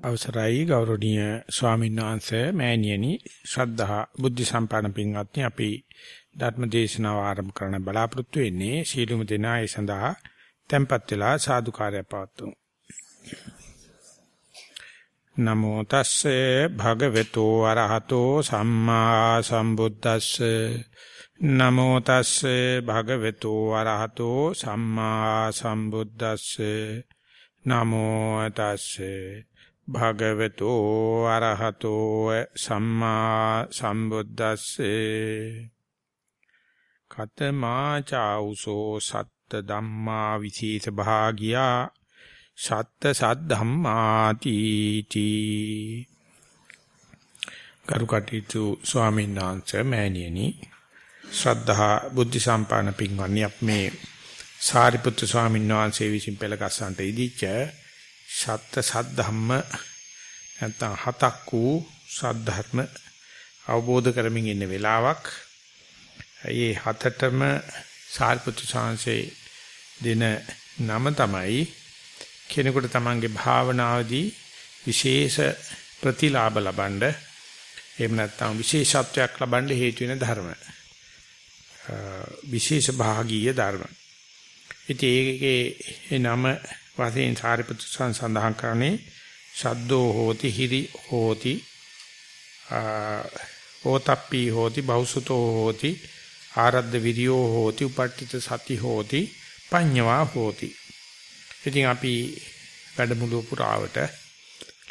අවසරයි ගෞරවනීය ස්වාමීන් වහන්සේ මෑණියනි ශ්‍රද්ධා බුද්ධ සම්පන්න පින්වත්නි අපි ධර්ම දේශනාව ආරම්භ කරන්න බලාපොරොත්තු වෙන්නේ සීලුම දෙනා ඒ සඳහා tempත් වෙලා සාදුකාරය පවතුමු නමෝ තස්සේ භගවතු අරහතෝ සම්මා සම්බුද්දස්සේ. නමෝ තස්සේ භගවතු අරහතෝ සම්මා සම්බුද්දස්සේ. නමෝ තස්සේ භගවතු අරහතෝ සම්මා සම්බුද්දස්සේ. කතමා චෞසෝ සත්ත ධම්මා විශේෂ භාගියා සත්ත සද්ධම්මාති තී කරුකටීතු ස්වාමීන් වහන්සේ මෑණියනි ශ්‍රද්ධා බුද්ධ සම්පන්න පින්වත්නි අප මේ සාරිපුත්තු ස්වාමීන් වහන්සේ විසින් පෙළගස්සන්ට ඉදිච්ච සත්‍ය සද්ධම්ම නැත්නම් හතක් වූ සද්ධර්ම අවබෝධ කරමින් ඉන්න වෙලාවක්. ඒ හතටම සාරිපුත්තු සාංශේ දෙන නම තමයි කෙනෙකුට තමන්ගේ භාවනාවේදී විශේෂ ප්‍රතිලාභ ලබනද එහෙම නැත්නම් විශේෂත්වයක් ලබන්න හේතු වෙන ධර්ම. විශේෂ භාගීය ධර්ම. ඉතින් ඒකේ නම වශයෙන් සාරිපුත්‍ර සඳහන් කරන්නේ ශබ්දෝ හෝති හිරි හෝති ඕතප්පී හෝති බෞසුතෝ හෝති ආරද්ධ විරියෝ හෝති උපට්ඨිත සති හෝති පඤ්ඤවා හෝති. ඉතින් අපි වැඩමුළුව පුරාවට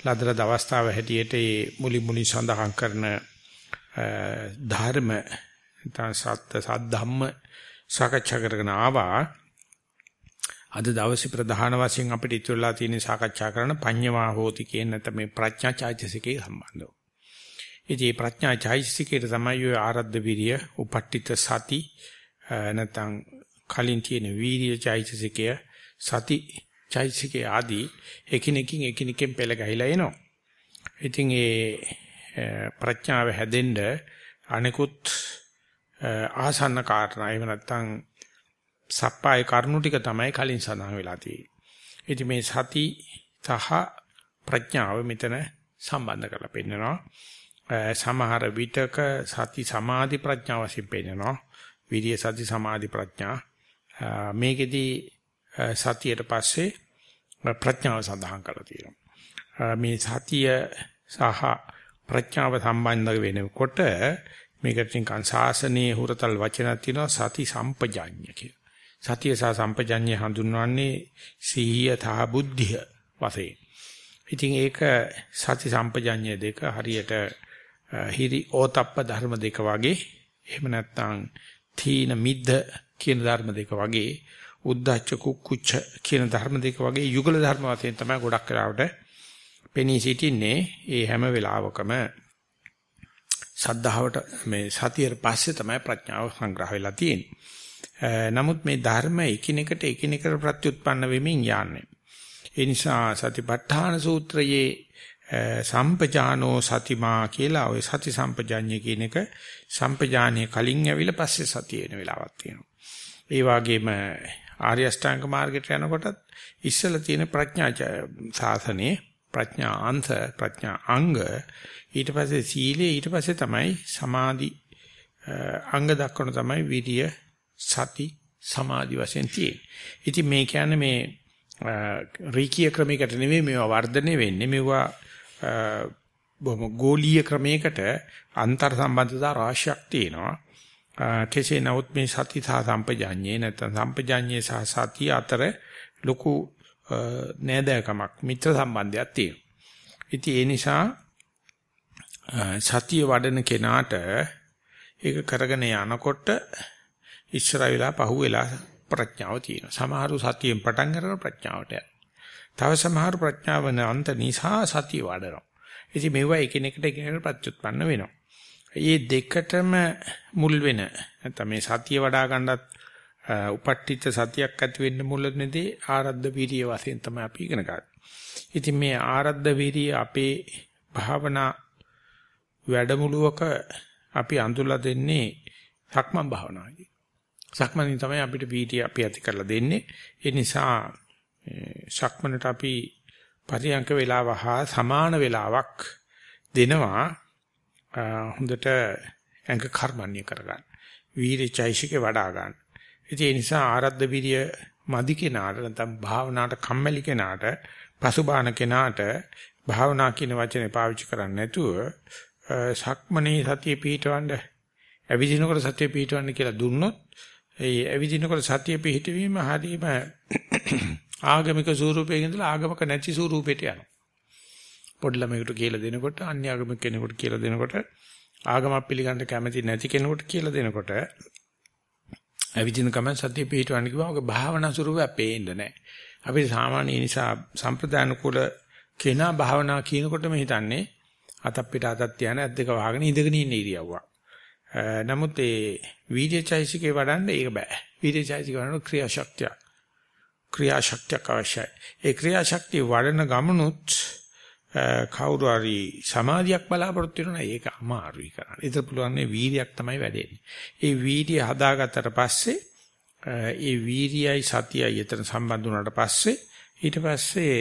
ලදර දවස්තාව හැටියට මේ මුලි මුලි සඳහන් කරන ධර්ම නැත්නම් සත්‍ය සද්ධම්ම සාකච්ඡා කරගෙන ආවා. අද දවසේ ප්‍රධාන වශයෙන් අපිට ඉතුරුලා තියෙන සාකච්ඡා කරන පඤ්ඤවා හෝති කියන නැත්නම් මේ ප්‍රඥා චෛතසිකේ සම්බන්ධව. ඉතින් මේ ප්‍රඥා චෛතසිකේට තමයි ඔය ආරද්ධ විරිය, උපට්ඨිත සති නැත්නම් කලින් තියෙන වීර්ය චෛතසිකය, සති චෛතසිකේ ආදී එකිනෙකින් එකිනෙකෙන් පෙළ ගහලා එනවා. ඉතින් ඒ ප්‍රඥාව හැදෙන්න අනිකුත් ආසන්න කාරණා එහෙම නැත්නම් සප්පාය කරුණු ටික තමයි කලින් සඳහන් වෙලා තියෙන්නේ. ඉතින් මේ සති සහ ප්‍රඥාව මෙතන සම්බන්ධ කරලා පෙන්නනවා. සමහර විටක සති සමාධි ප්‍රඥාව වශයෙන් පෙන්නනවා. විරිය සති සමාධි ප්‍රඥා. මේකෙදී සතියට පස්සේ ප්‍රඥාව සඳහන් කරලා තියෙනවා. මේ සතිය සහ ප්‍රඥාව සම්බන්ධ වෙනකොට මේකට නිකන් සාසනීය හුරතල් වචනක් තියෙනවා සති සම්පජාඤ්ඤ කියලා. සතිය සහ සම්පජඤ්ඤය හඳුන්වන්නේ සිහිය තහ බුද්ධිය වශයෙන්. ඉතින් ඒක සති සම්පජඤ්ඤය දෙක හරියට හිරි ඕතප්ප ධර්ම දෙක වගේ එහෙම නැත්නම් තීන මිද්ද කියන ධර්ම දෙක වගේ උද්දච්ච කුක්කුච්ච කියන ධර්ම දෙක වගේ යුගල ධර්ම වශයෙන් තමයි ගොඩක් වෙලාවට පෙනී සිටින්නේ ඒ හැම වෙලාවකම සද්ධාවට මේ සතියේ පස්සේ තමයි ප්‍රඥාව සංග්‍රහ වෙලා තියෙන්නේ. Eh, නමුත් මේ ධර්ම එකිනෙකට එකිනෙකට ප්‍රත්‍යুৎපන්න වෙමින් යන්නේ. ඒ නිසා සතිපට්ඨාන සූත්‍රයේ eh, සම්පජානෝ සතිමා කියලා ওই සති සම්පජාඤ්ඤය කියන එක සම්පජානයේ කලින් ඇවිල්ලා පස්සේ සතිය එන වෙලාවක් තියෙනවා. ඒ වගේම ආර්ය අෂ්ටාංග මාර්ගයට යනකොටත් ඉස්සලා තියෙන ප්‍රඥා සාසනේ ප්‍රඥා අන්ත ප්‍රඥා අංග ඊට පස්සේ සීලය ඊට පස්සේ තමයි සමාධි eh, අංග දක්වන තමයි විරිය සති සමාධි වශයෙන් තියෙන්නේ. ඉතින් මේ කියන්නේ මේ රීකීය ක්‍රමයකට නෙමෙයි මේවා වර්ධනය වෙන්නේ. මේවා බොහොම ගෝලීය ක්‍රමයකට අන්තර් සම්බන්ධතා රාශියක් තියෙනවා. කෙසේ නමුත් මේ සති සහ සම්පජාඤ්ඤේ නැත්නම් සම්පජාඤ්ඤේ සහ සතිය අතර ලොකු නෑදෑකමක් මිත්‍ර සම්බන්ධයක් තියෙනවා. ඉතින් ඒ නිසා සතිය වඩන කෙනාට ඒක කරගෙන යනකොට ඉස්සර වෙලා පහුවෙලා ප්‍රඥාව තියෙනවා. සමහරු සතියෙන් පටන් ගන්න ප්‍රඥාවට තව සමහරු ප්‍රඥාව නැන්ත නිසා සතිය වඩනවා. ඉතින් මේවා එකිනෙකට එකිනෙකට ප්‍රත්‍යুৎපන්න වෙනවා. මේ දෙකටම මුල් වෙන නැත්නම් මේ සතිය වඩා ගන්නත් උපට්ඨිත සතියක් ඇති වෙන්න මුල් වෙනදී ආරද්ධ වීර්ය වශයෙන් තමයි අපි ඉගෙන ගන්න. ඉතින් මේ ආරද්ධ වීර්ය අපේ භාවනා වැඩමුළුවක අපි අඳුලා දෙන්නේ සක්මන් භාවනාවයි. සක්මණෙන් තමයි අපිට පීටි අපි ඇති කරලා දෙන්නේ. ඒ නිසා සක්මණට අපි පරියංක වේලාව හා සමාන වේලාවක් දෙනවා හොඳට ඇඟ කර්මන්නේ කරගන්න. වීර්ය චෛසිකේ වඩා ගන්න. ඒ නිසා ආරද්ධ විරිය මදි කෙනාට නැත්නම් භාවනාවට කම්මැලි කෙනාට පසුබාන කෙනාට භාවනා කියන වචනේ පාවිච්චි කරන්නේ නැතුව සක්මනේ සතිය පිහිටවන්න ඇවිදිනකොට සතිය පිහිටවන්න කියලා දුන්නොත් ඒ ඇවිදිනකොට සතිය පිහිටවීම හරීම ආගමික ස්වරූපයකින් ඉඳලා ආගමක නැති ස්වරූපයට යනවා. පොඩි ළමයෙකුට කියලා දෙනකොට අන්‍ය ආගමික කෙනෙකුට කියලා දෙනකොට ආගමක් පිළිගන්න කැමති නැති කෙනෙකුට කියලා දෙනකොට ඇවිදින ගමන් සතිය පිහිටවන්න කිව්වම ඔක භාවනා ස්වරූපය පේන්නේ නැහැ. අපි සාමාන්‍ය නිසා සම්ප්‍රදාන කුල කෙනා භාවනා කියනකොටම හිතන්නේ අතක් පිට අතක් තියන ඇද්දක වහගෙන ඉඳගෙන ඉන්න ඉරියව්වක්. නමුත් ඒ වීර්යචෛසිකේ වඩන්න ඒක බෑ. වීර්යචෛසික වඩන ක්‍රියාශක්තිය. ක්‍රියාශක්තිය අවශ්‍යයි. ඒ ක්‍රියාශක්තිය වඩන ගමනුත් කවුරු හරි සමාධියක් බලාපොරොත්තු වෙනවා ඒක අමාරුයි කරන්න. ඒක පුළුවන් මේ වීර්යයක් තමයි වැඩෙන්නේ. ඒ වීර්යය හදාගත්තට පස්සේ ඒ වීර්යයයි සතියයි එතන සම්බන්ධ වුණාට පස්සේ ඊට පස්සේ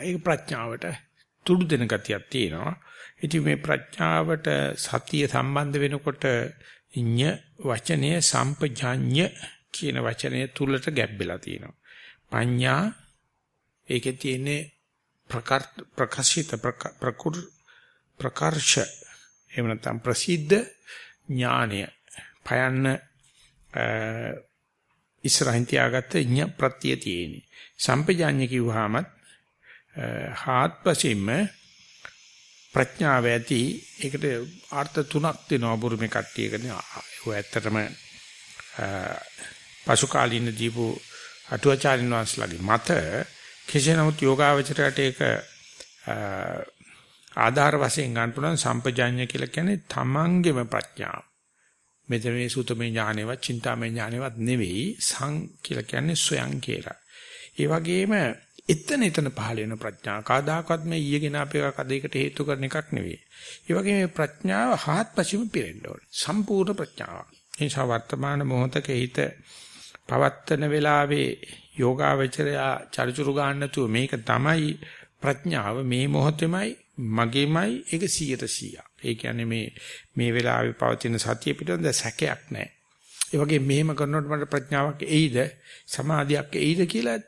ඒක ප්‍රඥාවට තුඩු දෙන ගතියක් තියෙනවා. ඉතින් මේ ප්‍රඥාවට සතිය සම්බන්ධ වෙනකොට ඤ වචනය සම්පජාඤ්ඤ කියන වචනය තුලට ගැබ්බෙලා තියෙනවා. පඤ්ඤා ඒකේ තියෙන්නේ ප්‍රකාශිත ප්‍රකුර ප්‍රකර්ෂ එහෙම නැත්නම් ප්‍රසිද්ධ ඥානය පයන්න ඉස්සරහින් තියාගත්ත ඥ ප්‍රත්‍ය තියෙන්නේ. සම්පජාඤ්ඤ කිව්වහමත් හාත්පසින්ම ප්‍රඥාව ඇති ඒකට අර්ථ තුනක් දෙනවා බුරුමේ කට්ටියකනේ ඒව ඇත්තටම පසු කාලින දීපු අටුවාචාරින් වහන්සේලාගේ මත කෙසේ නමුත් යෝගාවචරයට ඒක ආධාර වශයෙන් ගන්න පුළුවන් සම්පජාඤ්ඤ කියලා කියන්නේ තමන්ගේම ප්‍රඥාව. මෙතන මේ සූතමේ ඥානෙවත්, චින්තාමේ ඥානෙවත් නෙවෙයි සං කියලා කියන්නේ සොයන් කියලා. ඒ වගේම එතන එතන පහළ වෙන ප්‍රඥා කාදාකවත් මේ ඊයේගෙන අපේ කදයකට හේතු කරන එකක් නෙවෙයි. ඒ වගේම මේ ප්‍රඥාව හාත්පසින්ම පිරෙන්න ඕනේ. සම්පූර්ණ ප්‍රඥාව. ඒ නිසා වර්තමාන මොහොතක හිත පවත්තන වෙලාවේ යෝගාවචරය චරිචුරු ගන්න නැතුව මේක තමයි ප්‍රඥාව මේ මොහොතෙමයි මගේමයි ඒක 100%. ඒ කියන්නේ මේ මේ වෙලාවේ පවතින සතිය පිටවෙන්ද සැකයක් නැහැ. ඒ වගේ මෙහෙම කරනකොට මට ප්‍රඥාවක් එයිද සමාධියක් එයිද කියලා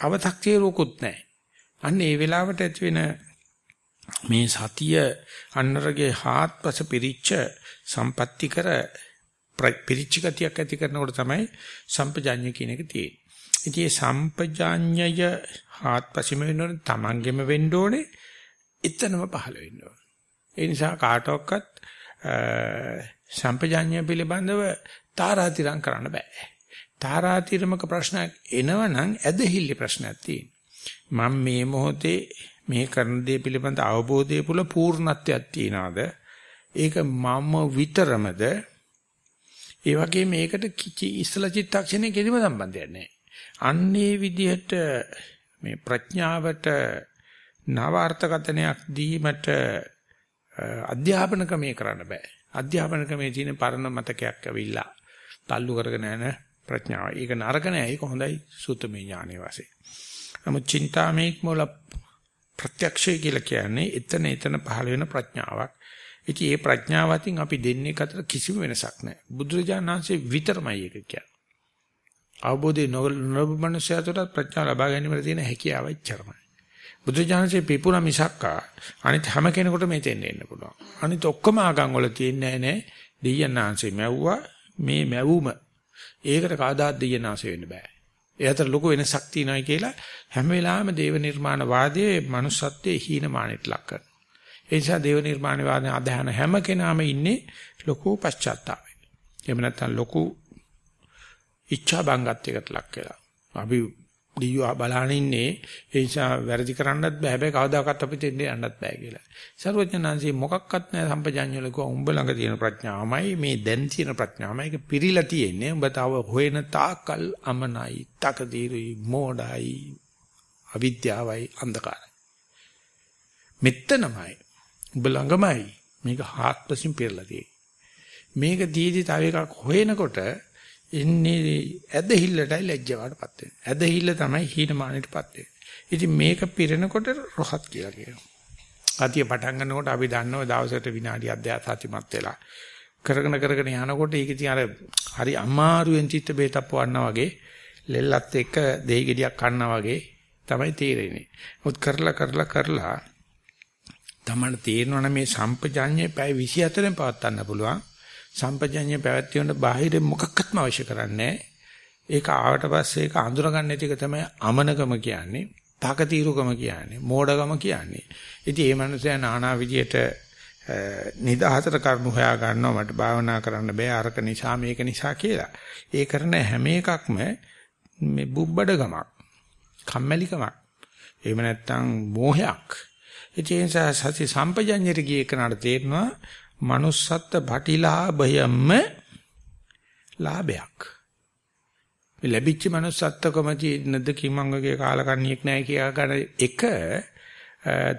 අව탁තිරුකුත් නැහැ. අන්න ඒ වෙලාවට ඇති වෙන මේ සතිය අන්නරගේ හාත්පස පිරිච්ච සම්පatti කර පිරිච්ච ගතියක් ඇති කරනකොට තමයි සම්පජාඤ්ඤ කියන එක තියෙන්නේ. ඉතින් මේ සම්පජාඤ්ඤය හාත්පසීම වෙනවනේ තමන්ගෙම වෙන්න ඕනේ එතනම පහළ වෙන්න ඕනේ. ඒ නිසා කාටවත් සම්පජාඤ්ඤය පිළිබඳව තාරාතිරම් කරන්න බෑ. තාරාතිරමක ප්‍රශ්නයක් එනවනම් ඇදහිලි ප්‍රශ්නයක් තියෙනවා. මම මේ මොහොතේ මේ කරන දේ පිළිබඳ අවබෝධය පුල පූර්ණත්වයක් තියනවාද? ඒක මම විතරමද? ඒ වගේ මේකට කිචි ඉස්සල චිත්තක්ෂණේ කිසිම සම්බන්ධයක් නැහැ. අන්නේ විදිහට මේ ප්‍රඥාවට නවාර්ථකතනයක් දීමට අධ්‍යාපන ක්‍රමයේ කරන්න බෑ. අධ්‍යාපන ක්‍රමයේ තියෙන පරණ මතකයක් ඇවිල්ලා තල්ලු කරගෙන යන ප්‍රඥාව. ඒක නරක නෑ. ඒක හොඳයි සුතමේ ඥානෙ වාසේ. නමුත් චින්තාමේක් මොල ප්‍රත්‍යක්ෂය කියලා කියන්නේ එතන එතන පහළ වෙන ප්‍රඥාවක්. ඉතින් මේ ප්‍රඥාව අතින් අපි දෙන්නේ අතර කිසිම වෙනසක් නැහැ. බුදුරජාණන් වහන්සේ විතරමයි ඒක කියන්නේ. අවබෝධය නොලබ මනුස්සයතට ප්‍රඥාව ලබා ගැනීමට තියෙන හැකියාව ඉච්චරමයි. බුදුජානකසේ පිපුණ මිසක්කා අනිත් හැම කෙනෙකුටම මෙතෙන් එන්න පුළුවන්. අනිත් ඔක්කොම ආගම් වල තියෙන්නේ නැහැ දෙයයන්ාංශේ මැව්වා මේ මැවුම. ඒකට කාදාත් දෙයයන්ාංශ වෙන්න බෑ. ඒ අතර ලොකු වෙනසක් තියෙනවායි කියලා හැම වෙලාවෙම දේව නිර්මාණ වාදයේ manussත්වයේ හීනමානෙට ලක් කරනවා. ඒ නිසා දේව නිර්මාණ වාදයේ අධහන හැම කෙනාම ඉන්නේ ලොකු පශ්චාත්තාපේ. එහෙම නැත්නම් ලොකු ඉච්ඡා බංගත්වයකට ලක් වෙලා. අපි දියුවා බලහන් ඉන්නේ ඒ නිසා වැරදි කරන්නත් බෑ හැබැයි කවදාකවත් අපිට එන්නේ යන්නත් බෑ කියලා. සර්වඥාන්සේ මොකක්වත් නැහැ සම්පජාඤ්ඤවල කිව්වා උඹ ළඟ තියෙන ප්‍රඥාවමයි මේ දැන් තියෙන ප්‍රඥාවමයි ඒක පිරීලා තියෙන්නේ. උඹ තව හොයන තාකල් අමනයි, තකදීරුයි, මෝඩයි, අවිද්‍යාවයි, අන්ධකාරයි. මෙත්තනමයි. උඹ ළඟමයි මේක හාත්පසින් පිරලා තියෙන්නේ. මේක දීදී තව එකක් හොයනකොට එන්නේ ඇදහිල්ලටයි ලැජ්ජාවටපත් වෙන්නේ. ඇදහිල්ල තමයි හීනමානෙටපත් වෙන්නේ. ඉතින් මේක පිරෙනකොට රොහත් කියලා කියනවා. සතිය පටන් ගන්නකොට අපි දන්නවා දවසට විනාඩියක් දෙකක් සතිමත් වෙලා කරගෙන කරගෙන යනකොට ඒක ඉතින් අර හරි අමාරුවෙන් චිත්ත බේතක් පවන්නා වගේ ලෙල්ලත් එක්ක දෙහි ගෙඩියක් කන්නා වගේ තමයි තේරෙන්නේ. මොකද කරලා කරලා කරලා තමන්න තේරෙනවා මේ සම්පජාඤ්ඤය පැය 24න් පවත්වන්න පුළුවන්. සම්පජාඤ්ඤය පැවැත්වින්න බාහිර මොකක්වත්ම අවශ්‍ය කරන්නේ ඒක ආවට පස්සේ ඒක අඳුරගන්න නැති එක තමයි අමනකම කියන්නේ. තාකතිරුකම කියන්නේ. මෝඩකම කියන්නේ. ඉතින් මේ මනුස්සයා নানা විදියට නිදහසට කරුණු හොයා ගන්නවා මට භාවනා කරන්න බෑ අරක නිසා මේක නිසා කියලා. ඒ කරන හැම එකක්ම මේ බුබ්බඩකමක්. කම්මැලිකමක්. එහෙම නැත්නම් මෝහයක්. ඒ නිසා සති සම්පජඤ්ඤයට ගියේ කනට තේරෙනවා manussත්ත්ව පටිලාභයම ලාභයක්. මේ ලැබිච්ච manussත්ත්වකම තියෙනද කිමංගගේ කාලකන්ණියෙක් නැහැ කියා ගන්න එක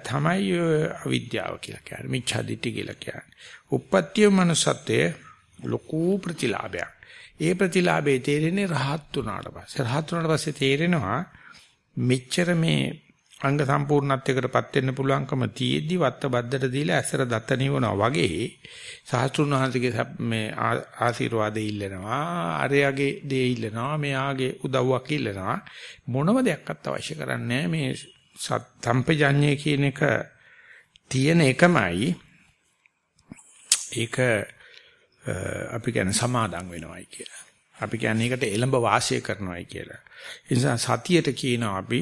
තමයි අවිද්‍යාව කියලා කියන්නේ. මිච්ඡාදිට්ඨි කියලා කියන්නේ. උප්පත්තිය manussත්වයේ ලොකු ප්‍රතිලාභයක්. ඒ ප්‍රතිලාභේ තේරෙන්නේ රහත් වුණාට පස්සේ. රහත් වුණාට පස්සේ තේරෙනවා මෙච්චර මේ අංග සම්පූර්ණත්වයකටපත් වෙන්න පුළුවන්කම තියෙද්දි වත්ත බද්දට දීලා ඇසර දත නිවනවා වගේ සාස්ත්‍රුණ වහන්සේගේ මේ ආශිර්වාදෙ ඉල්ලනවා. අරයාගේ දේ ඉල්ලනවා. මෙයාගේ උදව්වක් ඉල්ලනවා. මොනම දෙයක්වත් අවශ්‍ය කරන්නේ මේ සම්පජඤ්ඤය කියන එක තියෙන එකමයි. ඒක අපි කියන්නේ සමාදම් වෙනවයි කියලා. අපි කියන්නේ ඒකට එළඹ වාසය කරනවයි කියලා. ඒ නිසා සතියට කියනවා අපි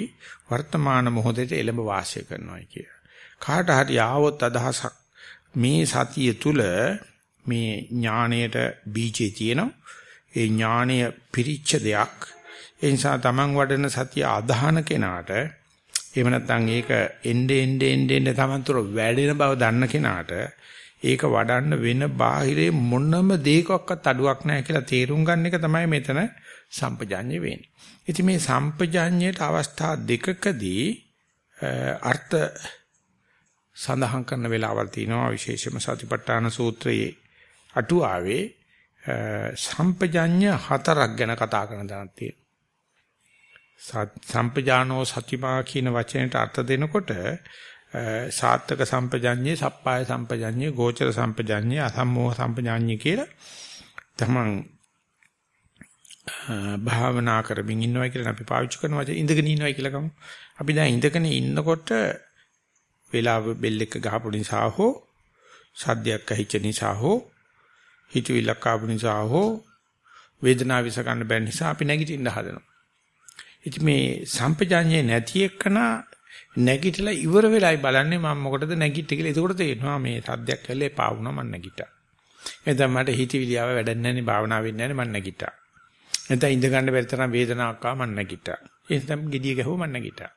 වර්තමාන මොහොතේ එළඹ වාසය කරනවායි කිය. කාට හරි ආවොත් අදහසක් මේ සතිය තුල මේ ඥාණයට බීජේ තියෙනවා. ඒ ඥාණය පිරිච්ච දෙයක්. ඒ නිසා Taman වඩන සතිය අදහන කෙනාට එහෙම නැත්නම් ඒක එnde ende ende ende Taman තුර වැඩෙන බව දන්න කෙනාට ඒක වඩන්න වෙන බාහිරේ මොනම දෙයකවත් අඩුවක් නැහැ කියලා තේරුම් ගන්න එක තමයි මෙතන සම්පජාඤ්ඤය වෙන්නේ. ඉතින් මේ සම්පජාඤ්ඤයට අවස්ථා දෙකකදී අර්ථ සඳහන් කරන වෙලාවල් තියෙනවා විශේෂම සතිපට්ඨාන සූත්‍රයේ අටුවාවේ සම්පජාඤ්ඤ හතරක් ගැන කතා කරන දණක් තියෙනවා. සම්පජානෝ සතිමා කියන වචනයට අර්ථ දෙනකොට සාත්තක සම්පජඤ්ඤේ සප්පාය සම්පජඤ්ඤේ ගෝචර සම්පජඤ්ඤේ අසම්මෝහ සම්පජඤ්ඤේ කියලා තමන් භාවනා කරමින් ඉන්නවා කියලා අපි පාවිච්චි කරන වචන ඉඳගෙන ඉන්නවා කියලා ගමු. අපි දැන් ඉඳගෙන ඉන්නකොට වේලාව බෙල් එක ගහපු නිසා හෝ සද්දයක් ඇහිච්ච නිසා හෝ හිතවිල්ලක් ආපු නිසා හෝ වේදනාව විස ගන්න බැරි නිසා අපි නැගිටින්න හදනවා. ඉතින් මේ සම්පජාඤ්ඤේ නැති එක්කන නැගිටලා ඉවර වෙලයි බලන්නේ මම මොකටද නැගිට්ටේ කියලා. එතකොට තේරෙනවා මේ සද්දයක් කළේ එපා වුණා මම නැගිට්ටා. එතන මට හිතවිලියාව වැඩක් නැහැ නේ භාවනා වෙන්නේ නැහැ මම නැගිට්ටා. නැත්නම් ඉඳ ගන්න බැරි තරම් වේදනාවක් ආව මම නැගිට්ටා. ඒ නිසා gediya ගැහුවා මම නැගිට්ටා.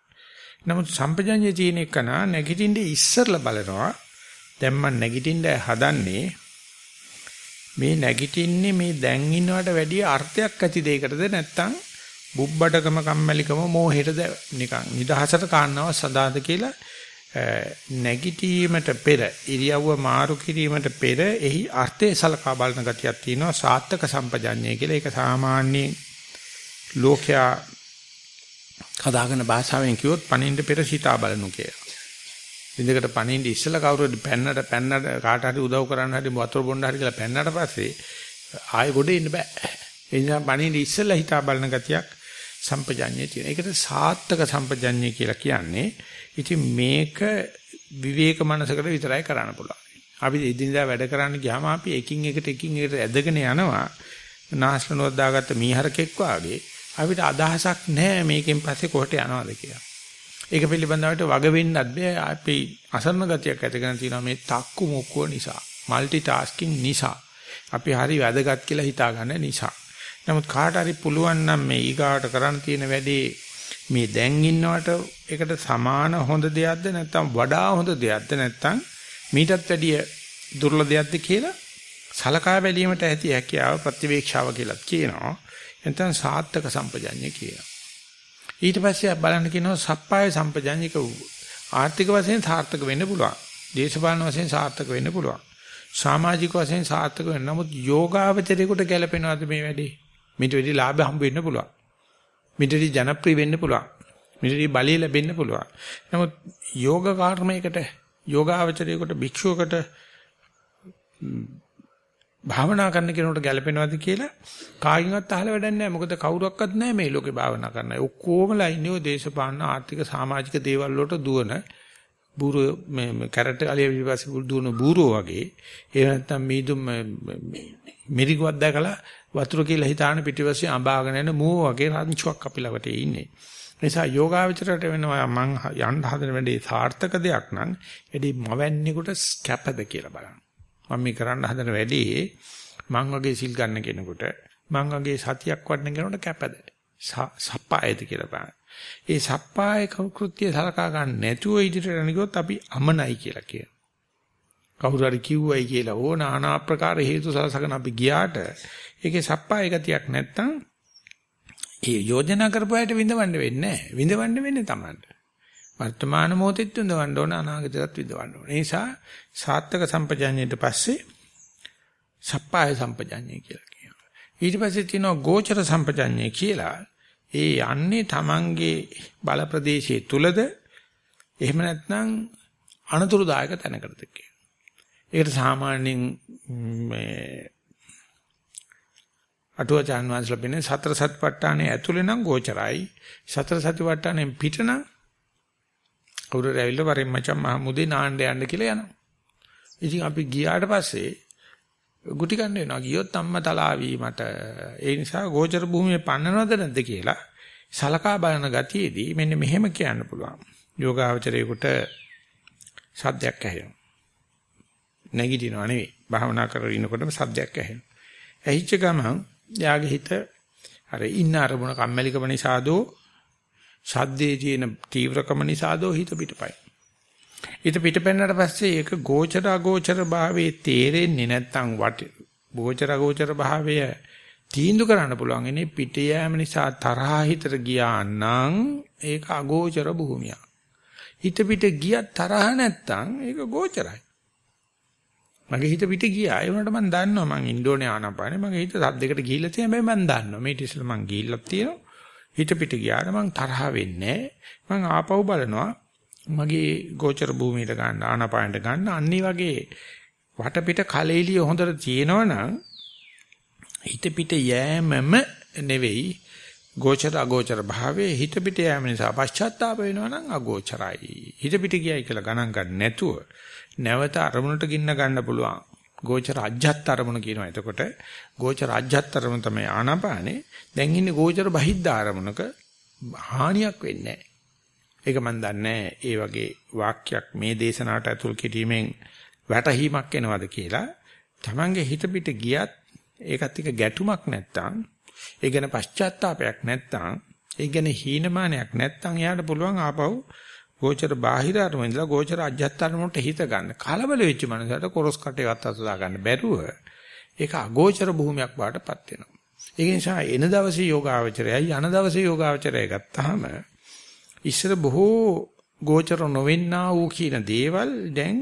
නමුත් සම්පජඤ්ඤය තියෙන එක නා නැගිටින්නේ ඉස්සරලා බලනවා. දැන් මම නැගිටින්න හදන්නේ මේ නැගිටින්නේ මේ දැන් ඉන්නවට වැඩිය අර්ථයක් ඇති දෙයකටද නැත්නම් බුබ්බඩකම කම්මැලිකම මෝහෙටද නිකන් නිදහසට කාන්නව සදාද කියලා නැගිටීමට පෙර ඉරියව්ව මාරු කිරීමට පෙර එහි අර්ථය සලකා බලන ගතියක් තියෙනවා සාත්තක සම්පජඤ්ඤය කියලා. ඒක සාමාන්‍යයෙන් ලෝකයා කදාගෙන භාෂාවෙන් කිව්වොත් පණින්න පෙර සිතා බලනු කියලා. ඉන්දකට පණින්න ඉස්සලා කවුරුද පැන්නට පැන්නට කාට හරි උදව් කරන්න හරි වතුර බොන්න හරි කියලා පැන්නට පස්සේ ආයෙ ගොඩේ ඉන්න බෑ. ඒ නිසා පණින්න ඉස්සලා හිතා බලන ගතියක් සම්පජඤ්ඤය තියෙනවා. ඒකට සාත්තක සම්පජඤ්ඤය කියලා කියන්නේ. ඉතින් මේක විවේක මනසකට විතරයි කරන්න පුළුවන්. අපි එදිනදා වැඩ කරන්න ගියාම අපි එකින් එකට එකින් එකට ඇදගෙන යනවා. නාස්ලනුවක් දාගත්ත මීහරකෙක් වාගේ අපිට අදහසක් නැහැ මේකෙන් පස්සේ කොහට යනවද කියලා. ඒක පිළිබඳවට වග වෙන්නත් බෑ. අපි අසරණ ගතියක් ඇතිගෙන තියෙනවා මේ තක්කු මොක්කුව නිසා. মালටි ටාස්කින් නිසා. අපි හරි වැදගත් කියලා හිතාගන්න නිසා. නමුත් කාට හරි පුළුවන් නම් මේ ඊගාවට කරන්න තියෙන වැඩේ මේ දැන් ඉන්නවට ඒකට සමාන හොඳ දෙයක්ද නැත්නම් වඩා හොඳ දෙයක්ද නැත්නම් මීටත් වැඩිය දුර්ලභ දෙයක්ද කියලා සලකා බැලීමට ඇති හැකියාව ප්‍රතිවේක්ෂාව කියලා කියනවා. නැත්නම් සාත්තක සම්පජඤ්ඤය කියනවා. ඊට පස්සේ බලන්න කියනවා සප්පාය සම්පජඤ්ඤික ආර්ථික වශයෙන් සාර්ථක වෙන්න පුළුවන්. දේශපාලන වශයෙන් සාර්ථක වෙන්න පුළුවන්. සමාජික වශයෙන් සාර්ථක වෙන්න. නමුත් යෝගාවචරයකට ගැලපෙනවද මේ වැඩේ? මිට වෙඩි ලාභ හම්බ වෙන්න පුළුවන්. මිට වෙඩි ජනප්‍රිය වෙන්න පුළුවන්. මිනිරි බලය ලැබෙන්න පුළුවන්. නමුත් යෝග කර්මයකට යෝගාවචරයකට භික්ෂුවකට භාවනා කරන්න කෙනෙකුට ගැළපෙනවද කියලා කායින්වත් අහලා වැඩක් නැහැ. මොකද කවුරක්වත් නැහැ මේ ලෝකේ භාවනා කරන්න. ඔක්කොමලා ඉන්නේ ඔය දේශපාලන ආර්ථික සමාජික දේවල් වලට දුවන බූරෝ මේ කැරට් අලිය පිටිපස්සේ දුවන බූරෝ වගේ. ඒ නැත්තම් මීදුම් මිරිගුවක් දැකලා වතුර කියලා හිතාන පිටිපස්සේ අඹාගෙන යන මූව වගේ රංචුවක් අපි ළඟට ඉන්නේ. නිසා යෝගාවචරයට වෙනවා මං යන්න හදන වැඩේ සාර්ථක දෙයක් නම් එඩි මවන්නේකට කැපද කියලා බලන්න. මම මේ කරන්න හදන වැඩේ මං වගේ සිල් ගන්න කෙනෙකුට මං වගේ සතියක් වඩන කෙනෙකුට කැපද? සප්පායද කියලා බලන්න. ඒ සප්පාය කෘත්‍ය සලකා ගන්න නැතුව ඉදිරියට යනකොත් අපි අමනයි කියලා කියනවා. කවුරු හරි කිව්වයි කියලා ඕන নানা ආකාර හේතු සලසගෙන අපි ගියාට ඒකේ සප්පාය ගතියක් නැත්තම් ඒ යෝජනා කරපුවාට විඳවන්න වෙන්නේ නැහැ. විඳවන්න වෙන්නේ Tamanට. වර්තමාන මොහොතෙත් විඳවන්න ඕන අනාගතයත් විඳවන්න ඕන. ඒ නිසා සාත්තක සම්පජාඤ්ඤයට පස්සේ සප්පාය සම්පජාඤ්ඤය කියලා කියනවා. ඊට පස්සේ තියෙනවා ගෝචර සම්පජාඤ්ඤය කියලා. ඒ යන්නේ Tamanගේ බල ප්‍රදේශයේ තුලද එහෙම නැත්නම් අනතුරුදායක තැනකටද කියලා. ඒකට සාමාන්‍යයෙන් මේ අටුවචාන් වහන්සේලා පෙන්නේ සතර සතිපට්ඨානයේ ඇතුලේ නම් ගෝචරයි සතර සතිපට්ඨානයෙන් පිට නම් කවුරුර ඇවිල්ලා වරෙන් මචං මහමුදේ නාන්න යන්න කියලා යනවා. ඉතින් අපි ගියාට පස්සේ ගුටි ගන්න වෙනවා. ගියොත් අම්මා තලාවි මට. ඒ නිසා ගෝචර භූමියේ පන්නනවද නැද්ද කියලා සලකා බලන ගතියේදී මෙන්න මෙහෙම කියන්න පුළුවන්. යෝගාවචරයේකට සද්දයක් ඇහෙනවා. නැගිටිනවා නෙවෙයි. භාවනා කරගෙන ඉන්නකොටම සද්දයක් ඇහෙනවා. ඇහිච්ච ගමන් යාගේ හිත අර ඉන්න අරමුණ කම්මැලිකම නිසාදෝ ශබ්දයේ තියෙන තීව්‍රකම නිසාදෝ හිත පිටපයි. හිත පිටපෙන්නට පස්සේ ඒක ගෝචර අගෝචර භාවයේ තේරෙන්නේ නැත්නම් වට ගෝචර අගෝචර භාවය තීන්දු කරන්න පුළුවන් ඉන්නේ පිට යෑම නිසා තරහා හිතට ගියා නම් ඒක අගෝචර භූමියක්. හිත පිට ගියත් තරහ නැත්නම් ඒක ගෝචරයි. මගේ හිත පිට ගියා. ඒ වුණාට මම දන්නවා මං ඉන්ඩෝනේ ආනපානේ මගේ හිත සද්දයකට ගිහිල්ලා තියෙන හැබැයි මම දන්නවා. මේ ඉතිසල මං ගිහිල්ලා තියෙනවා. හිත පිට ගියාට මං තරහ වෙන්නේ මං ආපහු බලනවා. මගේ ගෝචර භූමියට ගන්න ආනපානට ගන්න අන්නේ වගේ වටපිට කලෙලිය හොඳට තියෙනවනම් හිත පිට යෑමම නෙවෙයි ගෝචර අගෝචර භාවයේ හිත පිට යෑම නිසා පශ්චාත්තාප වෙනවා නම් අගෝචරයි. හිත පිට ගියයි කියලා ගණන් ගන්න නැතුව නැවත අරමුණට ගින්න ගන්න පුළුවන්. ගෝචර අජ්ජත් අරමුණ කියනවා. එතකොට ගෝචර අජ්ජත් අරමුණ තමයි ආනාපානේ. දැන් ඉන්නේ ගෝචර බහිද්ද අරමුණක හානියක් වෙන්නේ ඒක මම දන්නේ ඒ වගේ වාක්‍යයක් මේ දේශනාවට ඇතුල් කිරීමෙන් වැටහීමක් එනවද කියලා. Tamange හිත පිට ගියත් ඒකත් එක ගැටුමක් නැත්තම් ඒ ගැන පශ්චාත්තාවයක් නැත්තම් ඒ ගැන හීනමානයක් නැත්තම් එයාට පුළුවන් ආපහු ගෝචර බාහිර අරමුණ ඉඳලා ගෝචර අජ්ජත් අරමුණට හිත ගන්න. කලබල වෙච්ච මනසට කොරස් කටේවත් අසදා ගන්න බැරුව ඒක අගෝචර භූමියක් බාටපත් වෙනවා. ඒ නිසා එන දවසේ යෝගාවචරයයි යන දවසේ යෝගාවචරය ගත්තාම ඉස්සර බොහෝ ගෝචර නොවෙන්නා වූ කියන දේවල් දැන්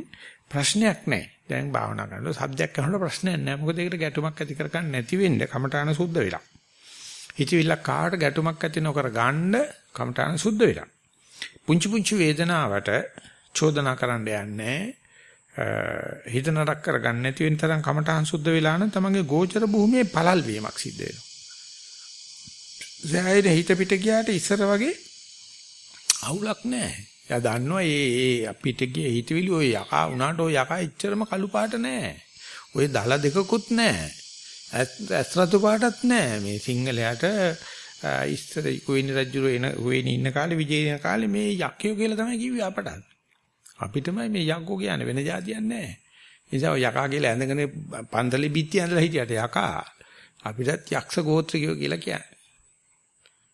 ප්‍රශ්නයක් නැහැ. දැන් භාවනා කරනකොට සබ්ජෙක්ට් කරනකොට ප්‍රශ්නයක් නැහැ. මොකද ඒකට ගැටුමක් ඇති කරගන්න නැති වෙන්න කමඨාන සුද්ධ වෙලා. හිතවිල්ල කාට ගැටුමක් ඇති නොකර ගන්න කමඨාන සුද්ධ වෙලා. පුංචි පුංචි වේදනාවට චෝදනා කරන්න යන්නේ හිත නරක කරගන්න නැති වෙන තරම් කමඨහං සුද්ධ වෙලා නම් තමන්ගේ ගෝචර භූමියේ පළල් වීමක් සිද්ධ වෙනවා. සෑහෙන හිත පිට ගියාට ඉස්සර වගේ අවුලක් නැහැ. එයා දන්නවා මේ මේ අපිට ගිය හිතවිලි ඔය යකා උනාට ඔය යකා එච්චරම කළු පාට නැහැ. ඔය දල දෙකකුත් නැහැ. ඇස් රතු පාටත් නැහැ. මේ සිංහලයට ඉස්සර කුයින් රජුර එන හුවේනි ඉන්න කාලේ විජේන කාලේ මේ යක්කයෝ කියලා තමයි කිව්වේ අපට. අපිටමයි මේ යක්කෝ කියන්නේ වෙන જાතියක් නැහැ. නිසා යකා කියලා ඇඳගෙන පන්තලේ බිත්ති ඇඳලා හිටියට යකා අපිටත් යක්ෂ ගෝත්‍රිකයෝ කියලා කියන්නේ.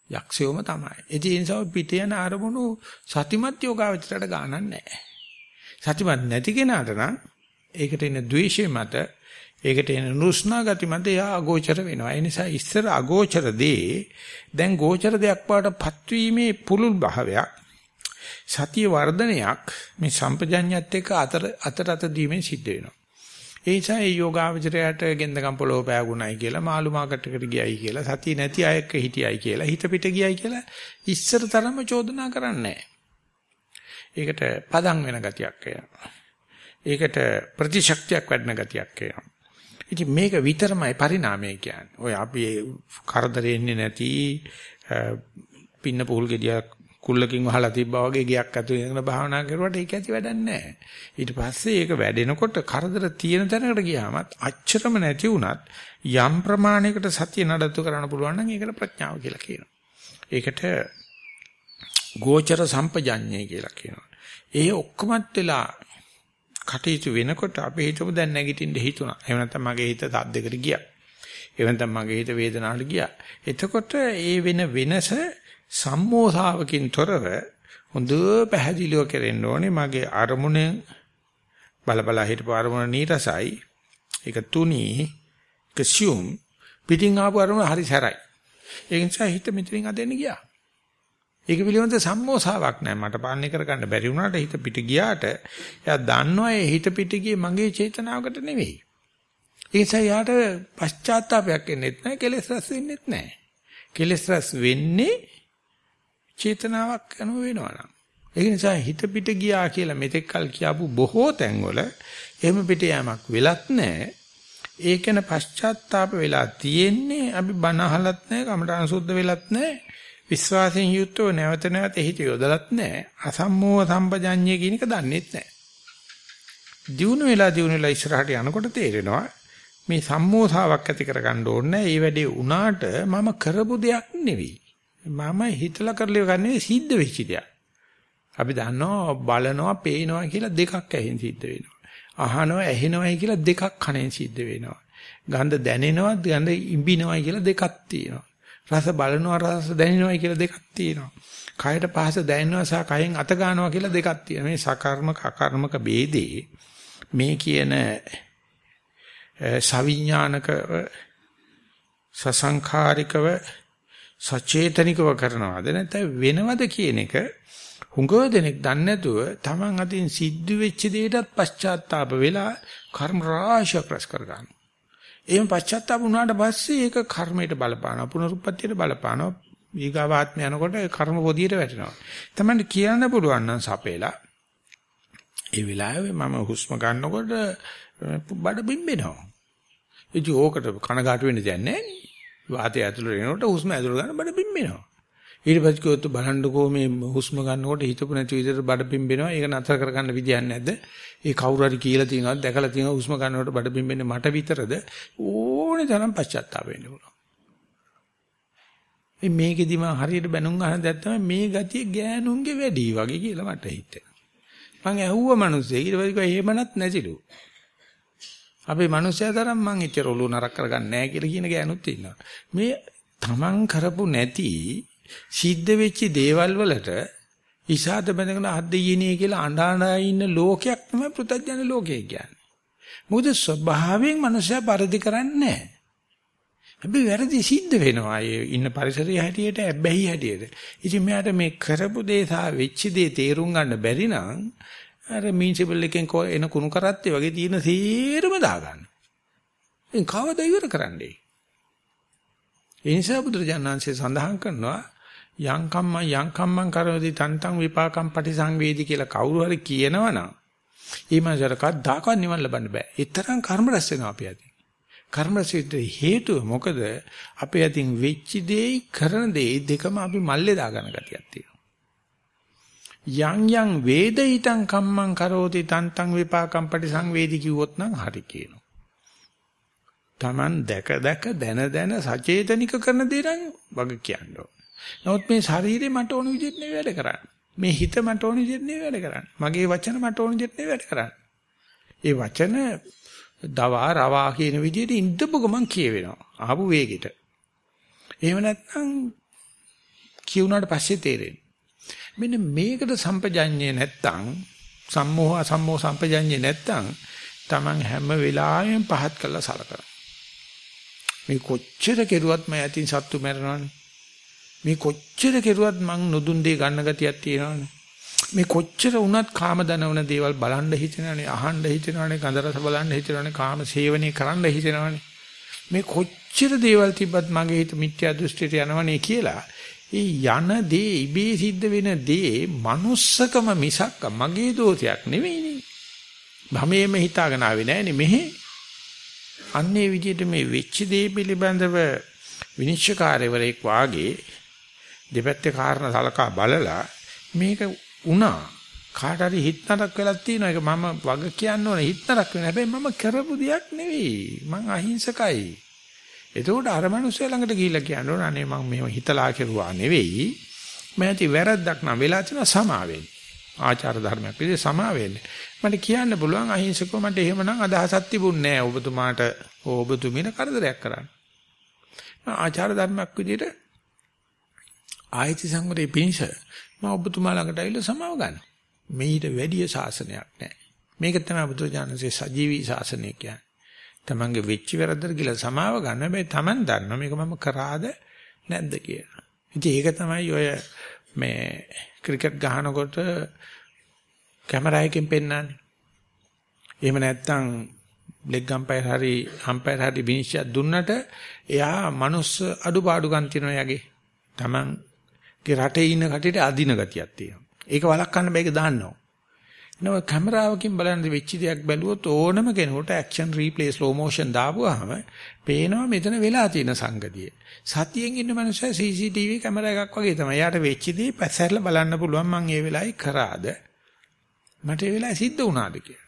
යක්ෂයෝම තමයි. ඒ නිසා පිට යන අරමුණු සතිමත් යෝගාවචරයට ගානක් නැහැ. සතිමත් නැති කෙනාට නම් ඒකට එන ද්වේෂය මත ඒකට එන නුස්නා ගති මත එයා අගෝචර වෙනවා. ඒ නිසා ඉස්සර අගෝචර දේ දැන් ගෝචර දෙයක් බවටපත් වීමේ පුළුල් භාවයක් සතිය වර්ධනයක් මේ සම්පජඤ්ඤයත් එක්ක අතර අතර අත දීමෙන් සිද්ධ වෙනවා. ඒ නිසා මේ යෝගාවචරයට ගෙන්දගම් පොළොව පෑගුණයි කියලා මාළු මාකට් එකට ගියයි කියලා සතිය නැති අයක හිටියයි කියලා හිත පිට ගියයි කියලා ඉස්සර තරම චෝදනා කරන්නේ ඒකට පදම් වෙන ගතියක් ඒකට ප්‍රතිශක්තියක් වැඩෙන ගතියක් ඉතින් මේක විතරමයි පරිණාමය කියන්නේ. ඔය අපි කරදරේ ඉන්නේ නැති පින්න පුහුල් ගෙඩියක් කුල්ලකින් වහලා තිබ්බා වගේ ගියක් ඇතුලේ ඉඳගෙන භාවනා කරුවට ඒක ඇති වැඩක් නැහැ. ඊට පස්සේ ඒක වැඩෙනකොට කරදර තියෙන තැනකට ගියාමත් අච්චරම නැති වුණත් යම් ප්‍රමාණයකට සතිය නඩත්තු කරන්න පුළුවන් නම් ඒකට ප්‍රඥාව කියලා කියනවා. ඒකට ගෝචර සම්පජඤ්ඤය කියලා කියනවා. ඒ ඔක්කොමත් වෙලා කටයුතු වෙනකොට අපි හිතමු දැන් නැගිටින්න හිතුණා. එහෙම නැත්නම් මගේ හිත තද්දෙකට ගියා. එහෙම නැත්නම් මගේ හිත වේදනාවට ගියා. එතකොට ඒ වෙන වෙනස සම්මෝසාවකින් තොරව හොඳ පැහැදිලිව කෙරෙන්න ඕනේ මගේ අරමුණ බලබලා හිටපු අරමුණ නීරසයි. ඒක තුනී කසියුම් පිටින් ආපු අරමුණ හරි සැරයි. ඒ නිසා හිත මෙතනින් අදෙන්න ගියා. ඒක පිළිබඳ සම්මෝසාවක් නැහැ මට පාලනය කරගන්න බැරි වුණාට හිත පිට ගියාට එයා දන්නවා ඒ හිත පිට ගියේ මගේ චේතනාවකට නෙවෙයි. ඒ නිසා යාට පශ්චාත්තාවයක් එන්නෙත් නැහැ කෙලෙස් රස වෙන්නෙත් නැහැ කෙලෙස් රස වෙන්නේ චේතනාවක් යනු වෙනවනම්. ඒ නිසා හිත පිට ගියා කියලා මෙතෙක් කල් කියපු බොහෝ තැන්වල එහෙම පිට යෑමක් වෙලත් නැහැ. ඒකන පශ්චාත්තාප වෙලා තියෙන්නේ අපි බණ අහලත් නැහැ, කමඨාන් සුද්ධ වෙලත් නැහැ. විශ්වාසයෙන් යුක්තව නැවත නැවත හිත යොදලත් නැහැ. අසම්මෝහ සම්පජඤ්ඤය කියන එක දන්නෙත් නැහැ. දිනු වෙලා දිනු වෙලා ඉස්සරහට යනකොට තේරෙනවා මේ සම්මෝසාවක් ඇති කරගන්න ඕනේ. ඒ වැඩේ උනාට මම කරපු දෙයක් නෙවෙයි. මම හිතලා කරලා ගන්නේ සිද්ධ වෙච්ච දෙයක්. අපි දන්නවා බලනවා පේනවා කියලා දෙකක් ඇහෙන් සිද්ධ වෙනවා. අහනවා ඇහෙනවායි කියලා දෙකක් කනෙන් සිද්ධ වෙනවා. ගඳ දැනෙනවා ගඳ ඉඹිනවායි කියලා දෙකක් තියෙනවා. රස බලනවා රස දැනෙනවායි කියලා දෙකක් තියෙනවා. කයට පහස දැනෙනවා සහ කයෙන් අත ගන්නවා කියලා දෙකක් තියෙනවා. මේ සකර්මක අකර්මක ભેදේ මේ කියන සවිඥානික සසංඛාරිකව සචේතනිකව කරනවද නැත්නම් වෙනවද කියන එක හුඟව දෙනෙක් දන්නේ නැතුව Taman අතින් සිද්ධ වෙච්ච දෙයටත් පශ්චාත්තාප වෙලා කර්ම රාශියක් රැස් කර ගන්නවා. එහෙම පශ්චාත්තාප වුණාට පස්සේ ඒක කර්මයට බලපානවා පුනරුත්පත්තියට බලපානවා ඊගාවාත්ම යනකොට කර්ම පොදියට වැටෙනවා. Taman කියන්න පුළුවන් නම් සපේලා ඒ වෙලාවේ මම හුස්ම ගන්නකොට බඩ බිම්බෙනවා. ඉතින් ඕකට කනගාටු වෙන්න දෙයක් නැහැ වාතය ඇතුළට එනකොට හුස්ම ඇතුළට ගන්න බඩ පිම්බෙනවා. ඊට පස්සේ කිව්වොත් බලන්නකෝ මේ හුස්ම ගන්නකොට හිතපු නැති විදිහට බඩ පිම්බෙනවා. ඒක නතර කරගන්න විදියක් නැද්ද? ඒ කවුරු හරි කියලා තියෙනවද? දැකලා තියෙනවද හුස්ම ගන්නකොට බඩ පිම්බෙන්නේ මට විතරද? ඕනේ තරම් පශ්චාත්තාප වෙන්න පුළුවන්. මේ මේකෙදි මම හරියට බැනුම් අහන දැත්තම මේ ගතිය ගෑනුන්ගේ වැඩි වගේ කියලා මට හිතෙනවා. මං ඇහුව මිනිස්සේ ඊට පස්සේ එහෙමනත් නැතිලු. අපේ මිනිස්සයා තරම් මං එච්චර ඔලුව නරක කරගන්නේ නැහැ කියලා කියන ගෑනුත් ඉන්නවා. මේ තමන් කරපු නැති සිද්ධ වෙච්ච දේවල් වලට ඉසాత බඳගෙන අද්දීනේ කියලා අඬා ඉන්න ලෝකයක් තමයි පෘථජන ලෝකය කියන්නේ. මොකද ස්වභාවයෙන් මිනිස්සයා පරිදි කරන්නේ නැහැ. හැබැයි වැරදි සිද්ධ වෙනවා. ඒ ඉන්න පරිසරය හැටියට ඇබ්බැහි හැටියට. ඉතින් මෙයාට මේ කරපු දේ සහ වෙච්ච දේ තේරුම් ගන්න බැරි නම් අර මියුනිසිපල් එකෙන් එන කුණු කරත්තේ වගේ තියෙන සීරම දාගන්න. එන් කවද ඉවර කරන්නේ? ඒ නිසා බුදුරජාණන්සේ සඳහන් කරනවා යං කම්ම යං කම්මං කරවති තන්තං විපාකම් පටිසංවේදී කියලා කවුරු හරි කියනවනම් ඒ මාසරකත් දාකවත් නිවන් ලබන්න බෑ. ඒ තරම් කර්ම රැස් වෙනවා අපි අතින්. කර්ම රැස් හේතුව මොකද අපේ අතින් වෙච්ච දේ කරන දේ දෙකම අපි මල්ලේ දාගන්න ගතියක් තියෙනවා. යං යං වේදිතං කම්මං කරෝති තන්තං විපාකම් පටිසංවේදී කිව්වොත් නම් හරි කියනවා. Taman දැක දැක දන දන සචේතනික කරන දේ නම් වග කියන්න නමුත් මේ ශරීරේ මට ඕන විදිහට නෙවෙයි වැඩ කරන්නේ. මේ හිත මට ඕන විදිහට නෙවෙයි වැඩ කරන්නේ. මගේ වචන මට ඕන විදිහට නෙවෙයි වැඩ කරන්නේ. ඒ වචන දවා රවා කියන විදිහට ඉඳපු ගමන් කියවෙනවා. ආපු වේගෙට. එහෙම නැත්නම් කියුණාට පස්සේ තේරෙන්නේ. මෙන්න මේකට සම්පජඤ්ඤේ නැත්තම් සම්මෝහ අසම්මෝහ සම්පජඤ්ඤේ නැත්තම් Taman හැම වෙලාවෙම පහත් කළා සලකනවා. මේ කොච්චර කෙරුවත් මම ඇතින් සත්තු මැරෙනවනේ. මේ කොච්චර කෙරුවත් මං නොදුන් දෙය ගන්න ගතියක් තියෙනවනේ. මේ කොච්චර වුණත් කාම දනවන දේවල් බලන්න හිතෙනවනේ අහන්න හිතෙනවනේ ගඳ රස බලන්න හිතෙනවනේ කාම සේවනය කරන්න හිතෙනවනේ මේ කොච්චර දේවල් තිබ්බත් මගේ හිත මිත්‍යා දෘෂ්ටියට යනවනේ කියලා ඒ යන දේ ඉබේ සිද්ධ වෙන දේ manussකම මිසක් මගේ දෝෂයක් නෙවෙයිනේ. භමයේම හිතාගෙන ආවේ නෑනේ මෙහෙ. අන්නේ විදිහට මේ වෙච්ච දේ පිළිබඳව විනිශ්චයකාරයවරයෙක් වාගේ දෙපැත්තේ කාරණා සලකා බලලා මේක උනා කාට හරි හිටනක් වෙලා තියෙනවා. ඒක මම වග කියන්න ඕනේ. හිටනක් වෙන හැබැයි මම කරපු දෙයක් නෙවෙයි. මං අහිංසකයි. එතකොට අර මිනිස්සු ළඟට ගිහිල්ලා කියන්න ඕනේ අනේ මම මේව හිතලා කෙරුවා නෙවෙයි මම ඇති වැරද්දක් නම් වෙලා තියෙනවා සමාවෙන්න ආචාර ධර්මයක් විදිහට සමාවෙන්න මට කියන්න පුළුවන් අහිංසකව මට එහෙමනම් අදහසක් තිබුණේ නැහැ ඔබතුමාට ඔබතුමින කරදරයක් කරන්න ආචාර ධර්මයක් විදිහට ආයති සංවරේ පිංස මම ඔබතුමා ළඟට ඇවිල්ලා සමාව ගන්න. මේිට වැඩි ශාසනයක් නැහැ. මේක තමයි බුදුරජාණන්සේ සජීවී ශාසනය කියන්නේ. තමන්ගේ වෙච්ච වැරද්දට කියලා සමාව ගන්න හැබැයි තමන් දන්නවා මේක මම කරාද නැද්ද කියලා. ඉතින් ඒක තමයි ඔය මේ ක්‍රිකට් ගහනකොට කැමරාවකින් පෙන්නන්නේ. එහෙම නැත්නම් ලෙග් අම්පයර් හරි අම්පයර් හරි විනිශ්චය දුන්නට එයා මනුස්ස අඩුපාඩුකම් තියනවා යගේ. තමන් ඒ රටේ ඉන්න කටියට අදින ගතියක් තියෙනවා. ඒක වළක්වන්න බෑ ඒක දාන්නවා. නම කැමරාවකින් බලන්න වෙච්ච දෙයක් බැලුවොත් ඕනම කෙනෙකුට ඇක්ෂන් රීප්ලේ ස්ලෝ මෝෂන් දාපුවාම පේනවා මෙතන වෙලා තියෙන සංගතිය. සතියෙන් ඉන්න මනුස්සයා CCTV කැමරා එකක් වගේ තමයි. යාට වෙච්ච දේ පැසැරලා බලන්න පුළුවන් මං ඒ වෙලාවේ කරාද මට ඒ වෙලාවේ සිද්ධ වුණාද කියලා.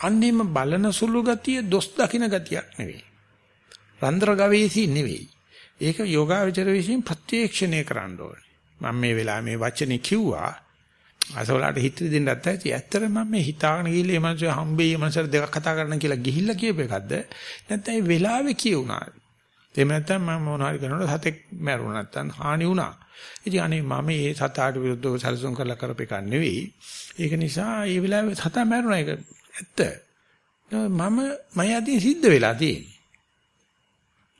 අන්නේම බලන සුළු ගතිය දොස් දකින්න ගතියක් නෙවෙයි. රන්ද්‍ර ගවේෂී නෙවෙයි. ඒක යෝගාවචර විසින් ප්‍රත්‍යක්ෂණය කරන්න ඕනේ. මම මේ වෙලාවේ මේ වචනේ කිව්වා අසවලට හිත දෙන්නත් ඇති. ඇත්තට මම මේ හිතාගෙන ගිහිල්ලා මේ මනුස්සය හම්බෙයි මනුස්සය දෙකක් කතා කරන්න කියලා ගිහිල්ලා කියප එකක්ද? නැත්නම් ඒ වෙලාවේ කියුණාද? එහෙම නැත්නම් මම මොනවා හරි කරනකොට සතෙක් මැරුණා නැත්නම් හානි වුණා. ඉතින් අනේ මම මේ සතාට විරුද්ධව සැලසුම් කරලා කරපේක නෙවෙයි. ඒක නිසා ඒ වෙලාවේ සතා මැරුණා ඒක ඇත්ත. මම මම අදින් සිද්ධ වෙලා තියෙන්නේ.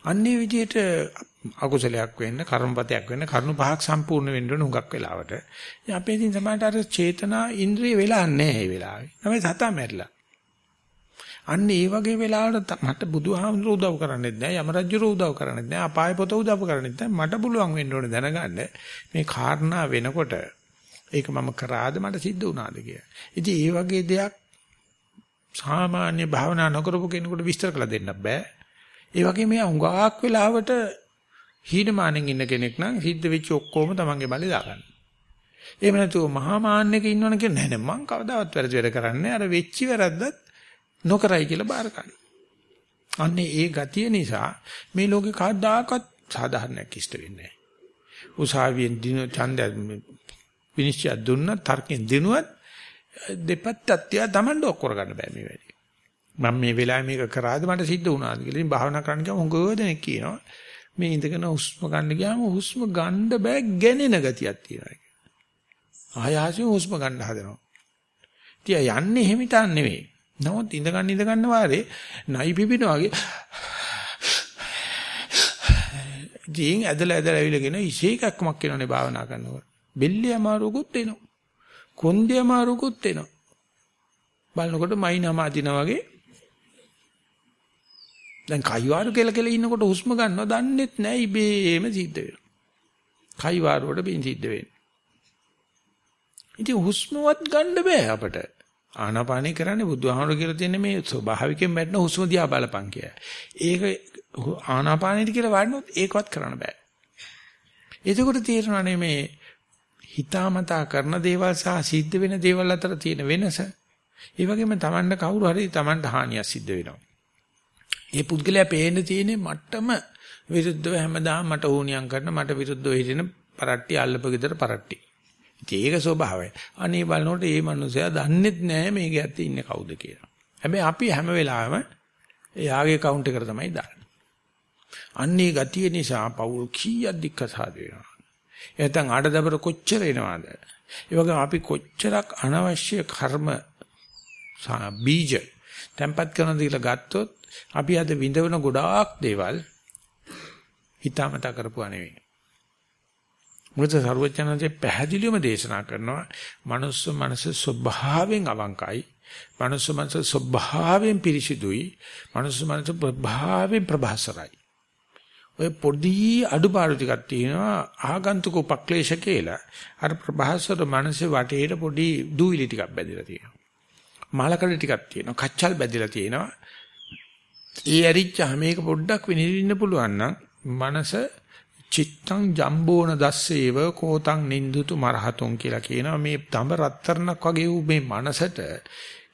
අන්නේ විදිහට අකුසලයක් වෙන්න කර්මපතයක් වෙන්න කරුණු පහක් සම්පූර්ණ වෙන්න ඕන හුඟක් වෙලාවට. ඉතින් අපේ ඉතින් සමහරට අර චේතනා ඉන්ද්‍රිය වෙලා නැහැ මේ වෙලාවේ. තමයි සතා මැරිලා. අන්න ඒ වගේ වෙලාවට මට බුදුහාමුදුරුවෝ උදව් කරන්නේත් නැහැ යම රජුරෝ උදව් කරන්නේත් නැහැ අපාය පොත උදව් කරන්නේත් නැහැ මට පුළුවන් වෙන්න ඕනේ දැනගන්න මේ කාරණා වෙනකොට ඒක මම කරාද මට සිද්ධ වුණාද කියලා. ඉතින් ඒ වගේ දෙයක් සාමාන්‍ය භාවනා නොකරපු කෙනෙකුට විස්තර කළ දෙන්න බෑ. ඒ වගේ මේ හුඟක් වෙලාවට හීනමානෙන් ඉන්න කෙනෙක් නම් සිද්ධ වෙච්ච ඔක්කොම තමන්ගේ බලේ දාගන්න. එහෙම නැතුව මහා මාන්නයක ඉන්නවන කියන නෑ නෑ මං කවදාවත් වැරදි වැඩ කරන්නේ අර වෙච්ච වැරද්දත් නොකරයි කියලා බාර ගන්න. අන්නේ ඒ ගතිය නිසා මේ ලෝකේ කවදාකවත් සාධාරණයක් ඉෂ්ට වෙන්නේ නෑ. උසාවියෙන් දින ඡන්දය විනිශ්චය දුන්නත් තර්කෙන් දිනුවත් දෙපැත්තත් තියා Tamando ඔක්කොර ගන්න බෑ මේ වැඩේ. මම මේ වෙලාවේ මේක කරාද මට සිද්ධ වුණාද කියලා ඉතින් භාවනා කරන්න ගියාම හොඟ දෙනෙක් කියනවා මේ ඉඳගෙන හුස්ම ගන්න ගියාම හුස්ම ගන්න බෑ ගැනෙන ගතියක් තියෙනවා කියලා. ආයාසයෙන් හුස්ම ගන්න හදනවා. ඉතින් යන්නේ හිමිතන් නෙවෙයි. නමුත් ඉඳ ගන්න ඉඳ ගන්න වාරේ නයි පිපින වගේ ජීන් ඇදලා ඇදලා ඇවිලගෙන ඉසේකක්මක් වෙනවනේ භාවනා කරනකොට. බෙල්ලේ අමාරුකුත් එනවා. කොන්දේ අමාරුකුත් එනවා. බලනකොට මයින්ම අදිනා වගේ දැන් කයිවාරු කියලා කියලා ඉන්නකොට හුස්ම ගන්නව දන්නෙත් නෑ ඉබේම සිද්ධ වෙනවා. කයිවාරුවට බින් සිද්ධ වෙන්නේ. ඉතින් හුස්මවත් ගන්න බෑ අපට. ආනාපානේ කරන්නේ බුදුහාමුදුරු කියලා තියෙන මේ ස්වභාවිකයෙන් වැටෙන හුස්ම දිහා බලපං කියලා. ඒක ආනාපානෙට කියලා වඩනොත් ඒකවත් කරන්න බෑ. එතකොට තේරෙනවානේ මේ හිතාමතා කරන දේවල් සහ සිද්ධ වෙන දේවල් අතර තියෙන වෙනස. ඒ වගේම Tamanne කවුරු හරි Tamanට හානියක් සිද්ධ වෙනවා. ඒ පුද්ගලයා පේන්න තියෙන්නේ මට්ටම විරුද්ධව හැමදාම මට ඕනියම් කරන මට විරුද්ධව හිටින පරට්ටි අල්ලපු ගෙදර පරට්ටි. ඉතින් ඒක ස්වභාවය. අනේ බලනකොට මේ මිනිසයා දන්නෙත් නෑ මේක ඇත්තේ ඉන්නේ කවුද කියලා. හැබැයි අපි හැම වෙලාවෙම එයාගේ කවුන්ට් එකට තමයි දාන්නේ. අන්නේ ගතිය නිසා පවුල් කීයක් දික්කසාද වෙනවා. එතෙන් ආඩදබර කොච්චර එනවද? ඒ වගේම අපි කොච්චරක් අනවශ්‍ය කර්ම බීජ tempat කරන දීලා ගත්තොත් අපි අද විඳවන ගොඩාක් දේවල් හිතාමතා කරපුවා නෙවෙයි. මොකද සරුවචනන්සේ පැහැදිලිවම දේශනා කරනවා මනුස්ස මනස ස්වභාවයෙන් අවංකයි. මනුස්ස මනස ස්වභාවයෙන් පිරිසිදුයි. මනුස්ස මනස ස්වභාවයෙන් ප්‍රභාසරයි. ඔය පොඩි අඩුපාඩු ටිකක් තියෙනවා ආගන්තුක උපක්ලේශ කියලා. අර ප්‍රභාසර මනසේ වටේට පොඩි දූවිලි ටිකක් බැඳලා තියෙනවා. මාලකඩ ටිකක් තියෙනවා. කච්චල් බැඳලා තියෙනවා. ඒ ඇරිච්චා මේක පොඩ්ඩක් විනිවිදින්න පුළුවන් නම් මනස චිත්තං ජම්බෝන දස්සේව කෝතං නින්දුතු මරහතුන් කියලා කියනවා මේ තඹ රත්තරණක් වගේ වූ මේ මනසට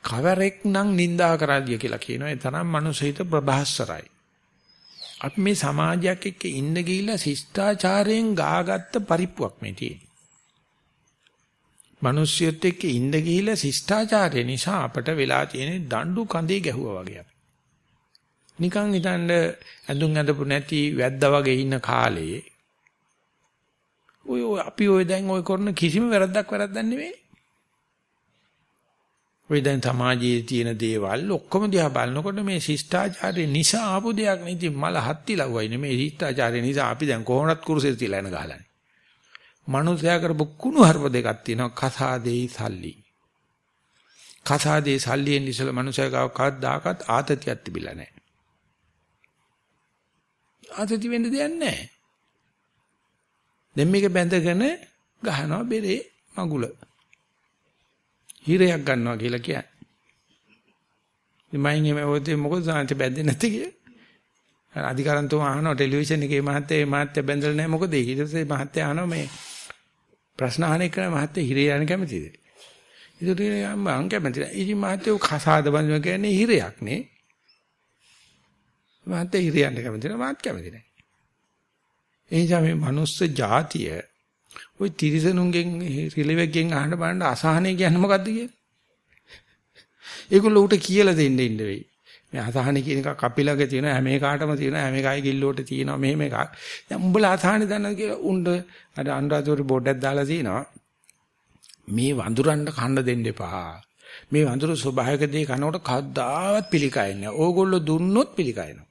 කවරෙක් නම් නිඳා කරාදිය කියලා කියනවා ඒ තරම් මනුසහිත ප්‍රභාස්වරයි අපි මේ සමාජයක් එක්ක ඉන්න ගිහිල්ලා ශිෂ්ටාචාරයෙන් ගාගත්ත පරිප්පුවක් මේ තියෙන්නේ. මිනිස්සුත් එක්ක ඉන්න ගිහිල්ලා ශිෂ්ටාචාරය නිසා අපට වෙලා තියෙන දඬු කඳේ ගැහුවා වගේ. නිකන් හිතන්න ඇඳුම් ඇඳපු නැති වැද්දා වගේ ඉන්න කාලේ ඔය අපි ඔය දැන් ඔය කරන කිසිම වැරද්දක් වැරද්දක් නෙවෙයි. ඔය දැන් සමාජයේ තියෙන දේවල් ඔක්කොම දිහා බලනකොට මේ ශිෂ්ටාචාරය නිසා ආපු දෙයක් නෙති මල හත්ති ලව්වයි නෙමේ ශිෂ්ටාචාරය නිසා අපි දැන් කොහොමවත් කුරුසෙට තියලා යන ගහලානේ. මනුස්සයා කරපු කුණු හර්ප දෙකක් තියෙනවා කසාදේයි සල්ලි. කසාදේ සල්ලියෙන් ඉස්සල මනුස්සයා ගාව කවදාකවත් ආතතියක් තිබිලා නැහැ. ආතති වෙන්න දෙයක් නැහැ. දැන් මේක බැඳගෙන ගහනවා බෙරේ මගුල. හිරයක් ගන්නවා කියලා කියන්නේ. ඉතින් මයින් එමෙ ඔතේ මොකද සාන්ත බැඳෙන්නේ නැති කිය. අධිකාරන්තෝ අහනවා ටෙලිවිෂන් එකේ මහත්තයා මේ මහත්තයා බැඳලා නැහැ මොකද ඒක. ඊට පස්සේ මහත්තයා අහනවා මේ ප්‍රශ්න අහන එක මහත්තයා හිරේ යන්න කැමතිද? ඒකට මම කැමති නැහැ. ඉතින් මහත්තයා කසාද බඳිනවා කියන්නේ හිරයක් නේ. මාත් ඒ ඉරියන්න කැමති නෑ මාත් කැමති නෑ. ඒ නිසා මේ මනුස්ස જાතිය ওই තිරිසනුන්ගෙන් රිලෙවෙක්ගෙන් අහන්න බලන්න අසහනය කියන්නේ මොකද්ද කියලා. ඒගොල්ලෝ උට කියලා දෙන්න ඉන්න වෙයි. මේ අසහන කියන එකක් අපි ළඟ තියෙන හැම එකකටම තියෙන හැම එකයි කිල්ලෝට තියෙනවා මෙහෙම එකක්. දැන් උඹලා අසහන දන්නද කියලා උණ්ඩ අර අනුරාධපුර බෝඩයක් දාලා තිනවා. මේ වඳුරන්ට කන්න දෙන්න එපා. මේ වඳුරු ස්වභාවික දේ කනකොට කවදාවත් පිළිකයන්නේ නැහැ. ඕගොල්ලෝ දුන්නොත් පිළිකයනවා.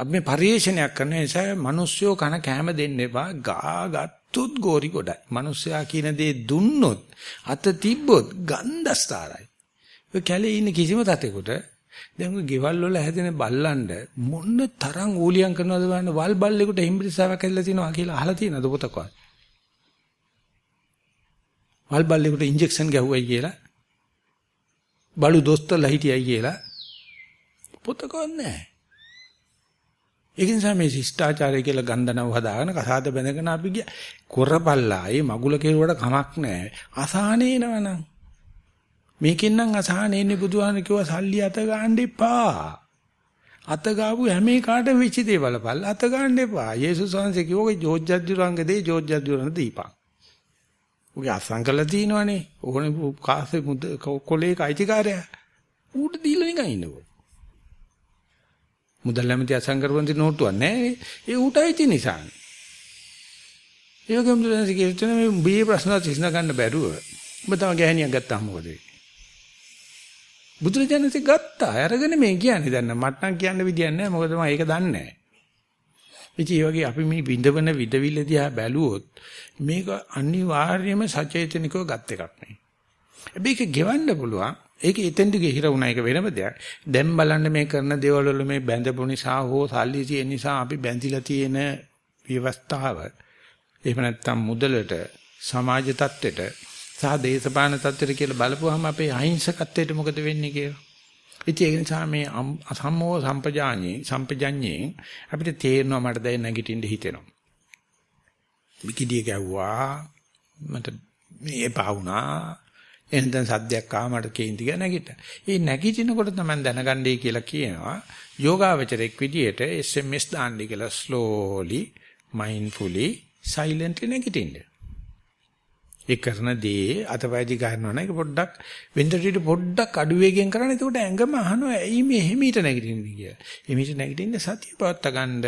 අපි මේ පරිේශනයක් කරන නිසා මිනිස්සුયો කන කැම දෙන්න එපා. ගාගත්තුත් ගෝරි ගොඩයි. මිනිස්සයා කියන දේ දුන්නොත් අත තිබ්බොත් ගන්ධස්තරයි. ඔය කැලේ ඉන්න කිසිම තතෙකුට දැන් ඔය ගෙවල් වල හැදෙන බල්ලන්ඩ මොන්න තරම් ඌලියම් කරනවද බලන්න වල් බල්ලෙකුට හිම්බිරිසාවක් ඇදලා තියනවා කියලා අහලා තියෙනවද පොතකවත්? වල් බල්ලෙකුට ඉන්ජෙක්ෂන් ගැහුවයි කියලා බලු දොස්තරලා හිටියයි කියලා පොතකවත් නැහැ. ඒක නිසා මේ ශිෂ්ටාචාරය කියලා ගන්ධනව හදාගෙන කසාද බැඳගෙන අපි ගියා. කොරපල්ලා ඒ මගුල කෙරුවට කමක් නැහැ. අසහනේ නවනම්. මේකෙන් නම් අසහනේ ඉන්නේ බුදුහාම කිව්වා සල්ලි අත ගන්න එපා. අත ගාපු හැම එකාට වෙච්ච දේ බලපල් අත ගන්න එපා. යේසුස් වහන්සේ කිව්වා ජෝර්ජ්ජද්දුරංග දෙයි ජෝර්ජ්ජද්දුරංග දීපන්. උගේ අසංකල තියෙනවනේ. ඕනේ කාසේ මුද කොලේ කයිතිකාරයා. ඌට දීලා නිකන් ඉන්නකෝ. මුදල් නැමැති අසංකරපන්ති නෝට්ටුවක් නැහැ. ඒ ඌටයි තියෙන නිසා. ඒ වගේම දුරන්සි කියන මේ බී ප්‍රශ්න විසඳ ගන්න බැරුව ඔබ තම ගෑණියක් ගත්තාම මොකද වෙන්නේ? බුදුරජාණන්සේ ගත්තා. අරගෙන මේ කියන්නේ දැන් මට නම් කියන්න විදියක් නැහැ. මොකද මම ඒක දන්නේ නැහැ. ඉතින් ඒ වගේ අපි මේ විඳවන විදවිල්ල දිහා බැලුවොත් මේක අනිවාර්යයෙන්ම සචේතනිකව ගත් එකක් නේ. හැබැයි ඒක ගෙවන්න පුළුවන්. ඒක එතෙන්ද ගිහිර වුණා ඒක වෙනම දෙයක්. දැන් බලන්න මේ කරන දේවල් වල මේ බැඳපු නිසා හෝ සල්ලි තියෙන නිසා අපි බැඳිලා තියෙන ව්‍යවස්ථාව එහෙම නැත්නම් මුදලට සමාජ තත්ත්වයට සහ දේශපාලන තත්ත්වයට කියලා බලපුවාම අපේ අහිංසකත්වයට මොකද වෙන්නේ කියලා. ඉතින් ඒ නිසා මේ අසම්මෝහ සම්පජාඤ්ඤේ සම්පජඤ්ඤේ අපිට තේරෙනවා මට දැන් නැගිටින්න හිතෙනවා. විකිඩිය ගැව්වා මට මේ එපා වුණා එහෙනම් සද්දයක් ආව මට කේන්ති ගා නැගිට. ඒ නැගිටිනකොට තමයි දැනගන්නේ කියලා කියනවා. යෝගාවචරෙක් විදියට SMS දාන්නයි කියලා slowly mindfully silently නැගිටින්න. ඒ කරන දේ අතපයදි ගන්නවා නේද පොඩ්ඩක් වෙන්දටීට පොඩ්ඩක් අඩු වේගෙන් කරන්න. එතකොට ඇඟම අහනවා ඇයි මේ හිමීට නැගිටින්නේ කියලා. හිමීට නැගිටින්න සතිය පවත්ත ගන්න.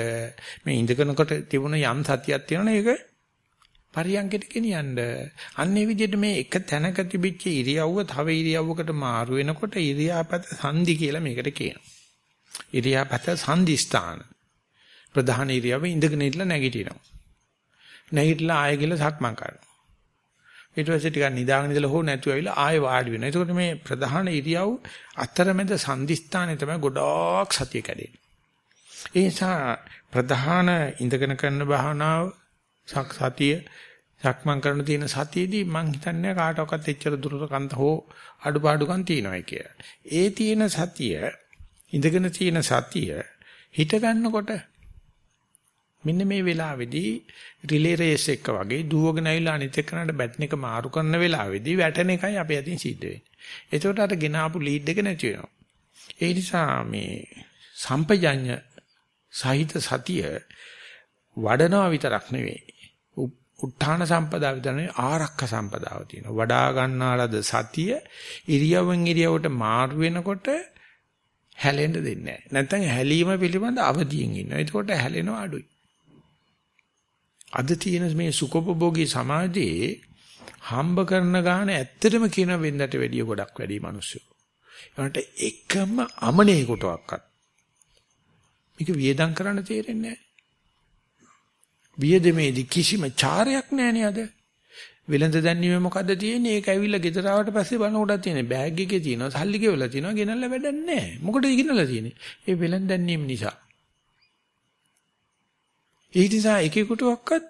මේ ඉඳගෙනකොට තිබුණ යම් සතියක් තියෙනවනේ ඒක පරියන්කෙට ගෙනියන්න. අන්නේ විදිහට මේ එක තැනක තිබිච්ච ඉරියව්ව තව ඉරියව්වකට මාරු වෙනකොට ඉරියාපත සංදි කියලා මේකට කියනවා. ඉරියාපත සංදි ස්ථාන. ප්‍රධාන ඉරියව්ව ඉඳගෙන ඉట్లా නැගිටිනවා. නැගිටලා ආයෙ ගිහලා සක්මන් කරනවා. ඊට පස්සේ ටිකක් නිදාගෙන ඉඳලා හෝ නැතුව ඇවිල්ලා ආයෙ වාඩි වෙනවා. එතකොට මේ ප්‍රධාන ඉරියව් අතරමැද සංදිස්ථානේ තමයි ගොඩාක් සතිය කැඩෙන්නේ. ඒ නිසා ප්‍රධාන ඉඳගෙන කරන භාවනාව සතිය සක්මන් කරන තියෙන සතියේදී මං හිතන්නේ කාටවත් එච්චර දුරකන්ත හෝ අඩුපාඩුකම් තියෙනවායි කියලා. ඒ තියෙන සතිය ඉඳගෙන තියෙන සතිය හිට ගන්නකොට මෙන්න මේ වෙලාවේදී රිලේ රේස් එක වගේ දුවගෙන ඇවිල්ලා අනිත් එක්කනට බැටන් එක මාරු කරන වෙලාවේදී වැටෙන එකයි අපේ අතින් සිද්ධ වෙන්නේ. ඒකට අර ගෙන ආපු ලීඩ් එක නැති වෙනවා. ඒ නිසා මේ සම්පජඤ්ඤ සහිත සතිය වඩනවා විතරක් නෙවෙයි. උත්තාන සම්පදා විතරනේ ආරක්ක සම්පදාව තියෙනවා. වඩා ගන්නාලද සතිය ඉරියව්වෙන් ඉරියව්වට මාරු වෙනකොට හැලෙන්න දෙන්නේ නැහැ. නැත්නම් හැලීම පිළිබඳ අවදියෙන් ඉන්නවා. එතකොට හැලෙනවා අඩුයි. අද තියෙන මේ සුකොපභෝගී සමාජයේ හම්බ කරන ගාන ඇත්තටම කියන වෙන්දට වැඩිය ගොඩක් වැඩි මිනිස්සු. ඒකට එකම අමනේ කොටවක්වත්. මේක වියදම් කරන්න තේරෙන්නේ නැහැ. වියදමේදී කිසිම චාරයක් නැහැ අද. වෙළඳ දැන්ීමේ මොකද්ද තියෙන්නේ? ඒක ඇවිල්ලා ගෙදර ආවට පස්සේ බලනකොට තියෙන බෑග් එකේ තියෙනවා, සල්ලි ගෙවලා තියෙනවා, ගෙනල්ලා වැඩක් නැහැ. මොකටද ගෙනල්ලා තියෙන්නේ? ඒ වෙළඳ දැන්වීම නිසා. ඒ නිසා එකෙකුට ඔක්කත්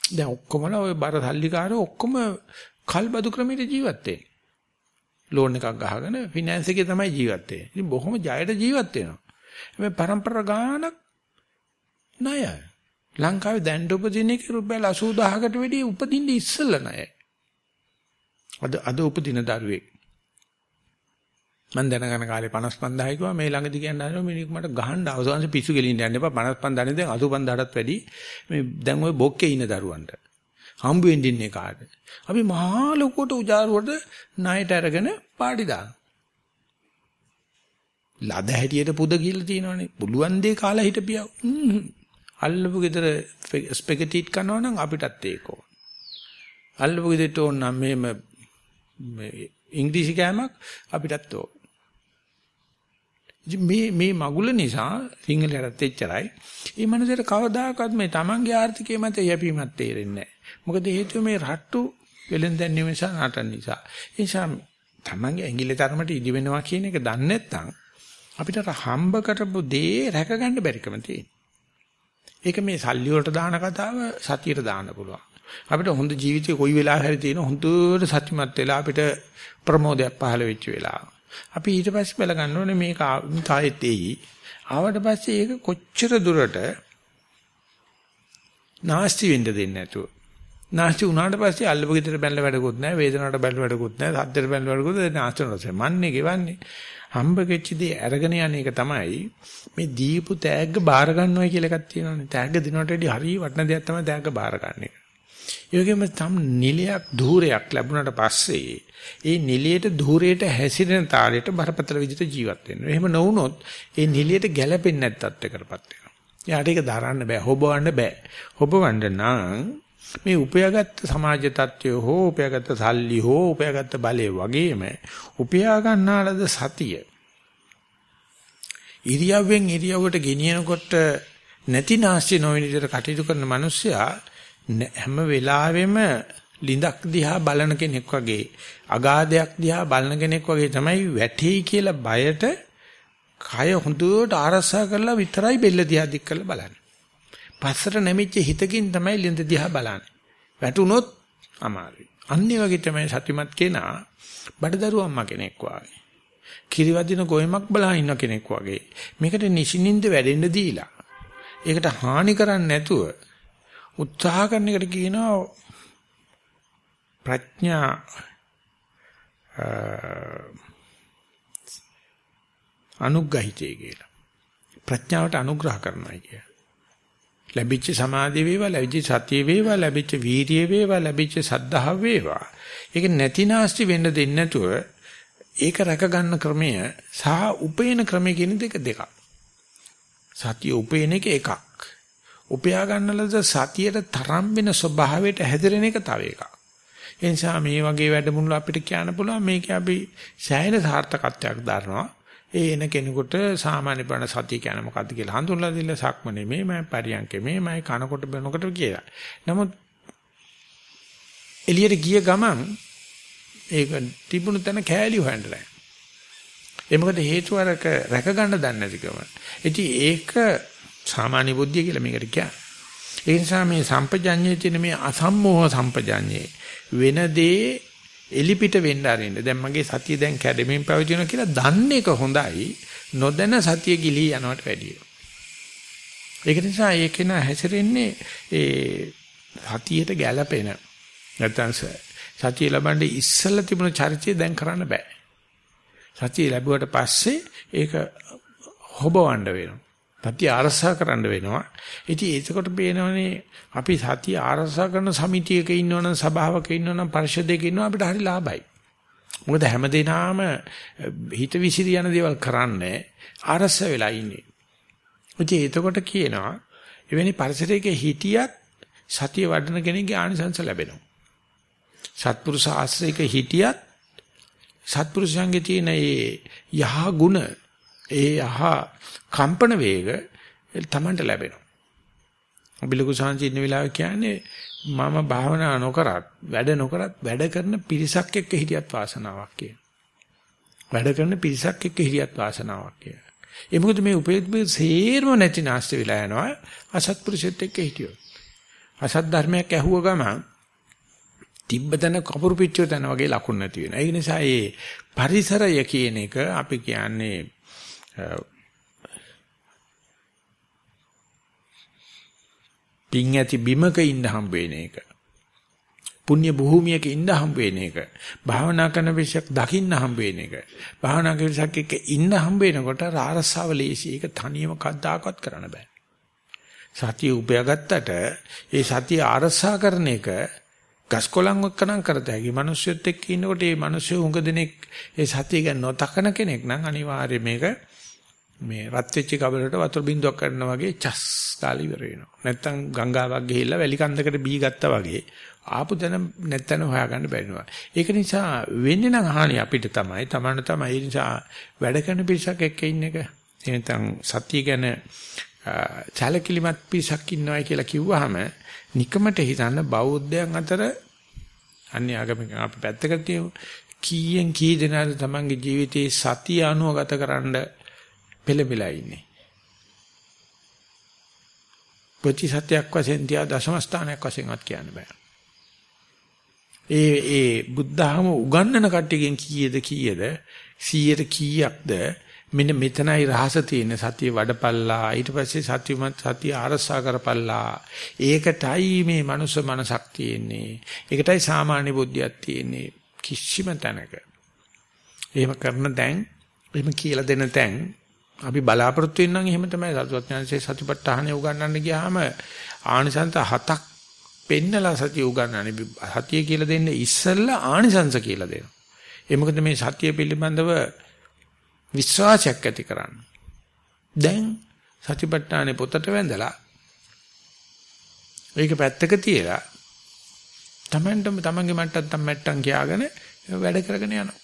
දැන් ඔක්කොමලා ওই බර සල්ලිකාරෝ ඔක්කොම කල්බදු ක්‍රමයට ජීවත් වෙන්නේ. ලෝන් එකක් ගහගෙන ෆිනෑන්ස් එකේ තමයි ජීවත් වෙන්නේ. ඉතින් බොහොම ජයට ජීවත් වෙනවා. හැබැයි પરම්පරා ගානක් ණයයි. ලංකාවේ දැන් උපදින එක රුපියල් 80000කට වැඩිය උපදින්න ඉස්සෙල්ලා ණයයි. අද අද උපදින දරුවෙක්. මම දැනගන කාලේ 55000 කිව්වා. මේ ළඟදි කියන්න හදනවා මිනික් මට ගහන්න අවසන්ස පිස්සු ගෙලින්න යන්න එපා. 55000 දැන් 85000ටත් වැඩි. මේ දැන් ওই බොක්කේ ඉන්න දරුවන්ට. හම්බ වෙන්න ඉන්නේ කාට? අපි මහා ලොකුට උජාරුවට ණයට අරගෙන පාටි දාන ලද හැටියට පුද කියලා තියෙනවනේ. පුළුවන් දේ කාලා හිටපියව අල්ලපු ගෙදර ස්පෙගටිට් කරනවා නම් අපිටත් ඒක ඕන අල්ලපු ගෙදරට ඕන නම් මේ ඉංග්‍රීසි කෑමක් අපිටත් ඕන මේ මේ මගුල නිසා සිංහලයට එච්චරයි. මේ මනසට කවදාකවත් මේ Tamange ආර්ථිකය මත යැපීමක් තේරෙන්නේ නැහැ. මොකද හේතුව මේ රට්ටු වෙලෙන්දන් නිසා නටන නිසා. ඒ නිසා Tamange ඇඟිල්ල තරමට ඉදි වෙනවා කියන එක දන්නේ නැත්නම් අපිට හම්බ කරපු දේ රැකගන්න බැරිකම තියෙනවා. ඒක මේ සල්ලි වලට දාන කතාව සතියට දාන්න පුළුවන්. අපිට හොඳ ජීවිතේ කොයි වෙලාවෙ හරි තියෙන හොඳට සත්‍යමත් වෙලා අපිට ප්‍රමෝදයක් පහළ වෙච්ච වෙලාව. අපි ඊට පස්සේ බල ගන්න ඕනේ මේක තායෙත් එයි. ආවට පස්සේ ඒක කොච්චර දුරට නාස්ති වෙන්න දෙන්නේ නැතුව. නාස්ති වුණාට පස්සේ අල්ලපු ගෙදර බැලලා වැඩකුත් නැහැ, වේදනාවට බැලලා වැඩකුත් නැහැ, සද්දට බැලලා වැඩකුත් නැහැ, නාස්ති වෙනවා. මන්නේ ගෙවන්නේ. හම්බ වෙච්ච දේ අරගෙන යන එක තමයි මේ දීපු තෑග්ග බාර ගන්නවා කියලා එකක් තියෙනවානේ. තෑග්ග දිනවට වැඩි හරිය වටින දෙයක් තමයි තෑග්ග බාර ගන්න එක. ඒ වගේම තම නිලයක් ධූරයක් ලැබුණාට පස්සේ ඒ නිලියට ධූරයට හැසිරෙන තාලයට බරපතල විදිහට ජීවත් වෙනවා. එහෙම නොවුනොත් ඒ නිලියට ගැළපෙන්නේ නැත් තත්ත්වයකටපත් වෙනවා. එයාට ඒක දරන්න බෑ, හොබවන්න බෑ. හොබවන්න නම් මේ උපයාගත් සමාජ තත්ත්වය හෝ උපයාගත් සල්ලි හෝ උපයාගත් බලය වගේම උපයා ගන්නාලද සතිය ඉරියව්වෙන් ඉරියව්වට ගෙනියනකොට නැති නැස්ති නොවන විදිහට කටයුතු කරන මිනිස්සයා හැම වෙලාවෙම ලිඳක් දිහා බලන කෙනෙක් වගේ අගාධයක් දිහා බලන කෙනෙක් වගේ තමයි වැටෙයි කියලා බයට කය හොඳට ආරසා කරලා විතරයි බෙල්ල දිහා දික් කරලා බලන්නේ. පස්සට නැමිච්ච හිතකින් තමයි ලිඳ දිහා බලන්නේ. වැටුනොත් අමාරුයි. අන්නේ වගේ තමයි සතිමත් කෙනා බඩදරු අම්මා කෙනෙක් වගේ. කිරිවදින ගොයමක් බලා ඉන්න කෙනෙක් වගේ. මේකට නිසින්ින්ද වැඩෙන්න දීලා. ඒකට හානි කරන්නේ නැතුව උත්සාහ කරන එකට කියනවා ප්‍රඥා අනුග්‍රහිතය කියලා. ප්‍රඥාවට අනුග්‍රහ කරනවා කිය. ලැබිච්ච සමාධිය වේවා, ලැබිච්ච සතිය වේවා, ලැබිච්ච වීරිය වේවා, ලැබිච්ච සද්ධාව වේවා. ඒක නැතිනාස්ති වෙන්න දෙන්නේ නැතුව ඒක රැක ගන්න ක්‍රමය සහ උපේන ක්‍රමය කියන දෙක දෙකක්. සතිය උපේන එක එකක්. උපයා ගන්නලද සතියට තරම් වෙන ස්වභාවයට හැදිරෙන එක තව එකක්. ඒ නිසා මේ වගේ වැඩමුළු අපිට කියන්න පුළුවන් මේක අපි සෑහෙන සාර්ථකත්වයක් දරනවා. ඒ එන කෙනෙකුට සාමාන්‍ය බණ සතිය කියන්නේ මොකද්ද කියලා හඳුන්ලා දෙන්න සක්මනේ මේමයි පරියන්කේ මේමයි කනකොට බනකොට කියලා. නමුත් එළියට ගිය ගමන් ඒක තිබුණු තැන කෑලි හොයන්න නැහැ. ඒ මොකද හේතුව අරක රැක ගන්න දන්නේ නැතිකම. ඉතින් ඒක සාමාන්‍ය බුද්ධිය කියලා මේකට කියන්නේ. ඒ නිසා මේ සම්පජඤ්ඤයේ තියෙන මේ අසම්මෝහ සම්පජඤ්ඤේ වෙන දේ එලිපිට වෙන්න ආරින්න. දැන් මගේ සතිය දැන් කැඩෙමින් පැවතිනවා කියලා දන්න එක හොඳයි. නොදැන සතිය ගිලී යනවට වැඩිය. ඒක නිසා ඒක න හැසිරෙන්නේ ඒ සතියට ගැළපෙන නැත්නම් සතිය ලබන්නේ ඉස්සෙල්ලා තිබුණ චරිතය දැන් කරන්න බෑ. සතිය ලැබුවට පස්සේ ඒක හොබවන්න වෙනවා. සතිය ආරසා කරන්න වෙනවා. ඉතින් ඒකකොට පේනවනේ අපි සතිය ආරසා කරන සමිතියක ඉන්නවනම් සභාවක ඉන්නවනම් පරිශදයක ඉන්නවනම් අපිට හරි ලාභයි. මොකද හැමදේනාම හිත විසිරි යන දේවල් කරන්නේ ආරස වෙලා ඉන්නේ. ඉතින් එතකොට කියනවා එවැනි පරිසරයක හිටියත් සතිය වඩන කෙනෙක්ගේ ආනිසංස ලැබෙනවා. සත්පුරුෂ ආශ්‍රයක හිටියත් සත්පුරුෂයන්ගේ තියෙන ඒ යහ ගුණ ඒ යහ කම්පන වේග තමන්ට ලැබෙනවා. අබිලකු සාංශි ඉන්න වෙලාව කියන්නේ මම භාවනා නොකරත් වැඩ නොකරත් වැඩ කරන පිරිසක් එක්ක හිටියත් වාසනාවක් කියන. වැඩ කරන පිරිසක් එක්ක හිටියත් වාසනාවක් කියන. ඒ මොකද මේ උපේත්මේ සේරම නැති නැස්ති වෙලා යනවා අසත්පුරුෂෙත් එක්ක හිටියොත්. අසත් ධර්මයක් ඇහුව ගමන් තිබ්බතන කපුරු පිටිය තන වගේ ලකුණු නැති වෙනවා. ඒ නිසා මේ පරිසරය කියන එක අපි කියන්නේ පිං ඇති බිමක ඉන්න හම්බ වෙන එක. පුණ්‍ය භූමියක ඉන්න හම්බ වෙන එක. භාවනා කරන විශයක් දකින්න හම්බ වෙන එක. භාවනා කරන විශයක් එක්ක ඉන්න හම්බ වෙනකොට රාරසාව ලේසි. ඒක තනියම කද්දාකවත් කරන්න බෑ. සතිය උපයාගත්තට ඒ සතිය අරසා කරන එක ගස්කොලන් එක්කනම් කරත හැකි. මිනිස්සුත් එක්ක ඉන්නකොට මේ මිනිස්සු උඟ දෙනෙක් ඒ සතිය ගැන නොතකන කෙනෙක් නම් අනිවාර්යයෙන් මේක මේ රත් වෙච්ච කබලට වතුර බින්දුවක් කරනවා වගේ චස් කාලි ඉවර වෙනවා. නැත්තම් ගංගාවක් ගිහිල්ලා වැලි කන්දකට බී ගත්තා වගේ ආපු දැන නැත්තන හොයාගන්න බැරිනවා. ඒක නිසා වෙන්නේ නම් හානි අපිට තමයි. Tamanට තමයි. ඒ නිසා වැඩ කරන පිරිසක් එක්ක ඉන්න එක. එනතන් සතිය ගැන චලකිලිමත් පිරිසක් ඉන්නවා කියලා කිව්වහම නිකමට හිතන්න බෞද්ධයන් අතර අන්‍ය ආගමික අපි පැත්තකට තියමු කීයෙන් කී දෙනාද තමන්ගේ ජීවිතේ සතිය අනුව ගතකරන පෙළඹිලා ඉන්නේ. ප්‍රතිසත්‍යයක් වශයෙන් තියා දශම ස්ථානයක් වශයෙන්වත් කියන්න බෑ. ඒ ඒ බුද්ධහම උගන්වන කට්ටියකින් කීයද කීයද? 100ට කීයක්ද? මෙන්න මෙතනයි රහස තියෙන සතිය වඩපල්ලා. ඊට පස්සේ සතියමත් සතිය ආරසා කරපල්ලා. ඒකටයි මේ මනුස්ස මනසක් තියෙන්නේ. ඒකටයි සාමාන්‍ය බුද්ධියක් තියෙන්නේ. කිසිම තැනක. එහෙම කරන දැන් එහෙම කියලා දෙන තැන් අපි බලාපොරොත්තු වෙනනම් එහෙම තමයි සතුත්ඥානසේ සතිපට්ඨානෙ උගන්වන්න ගියාම ආනිසංස හතක් පෙන්නලා සතිය උගන්වන්නේ සතිය කියලා දෙන්නේ ඉස්සෙල්ලා ආනිසංස කියලා දෙනවා ඒ මොකද මේ සතිය පිළිබඳව විශ්වාසයක් ඇති කරන්න. දැන් සතිපට්ඨානේ පොතට වැඳලා ඒක පැත්තක තියලා තමන්ටම තමන්ගේ මට්ටම් මට්ටම් කියාගෙන වැඩ කරගෙන යනවා.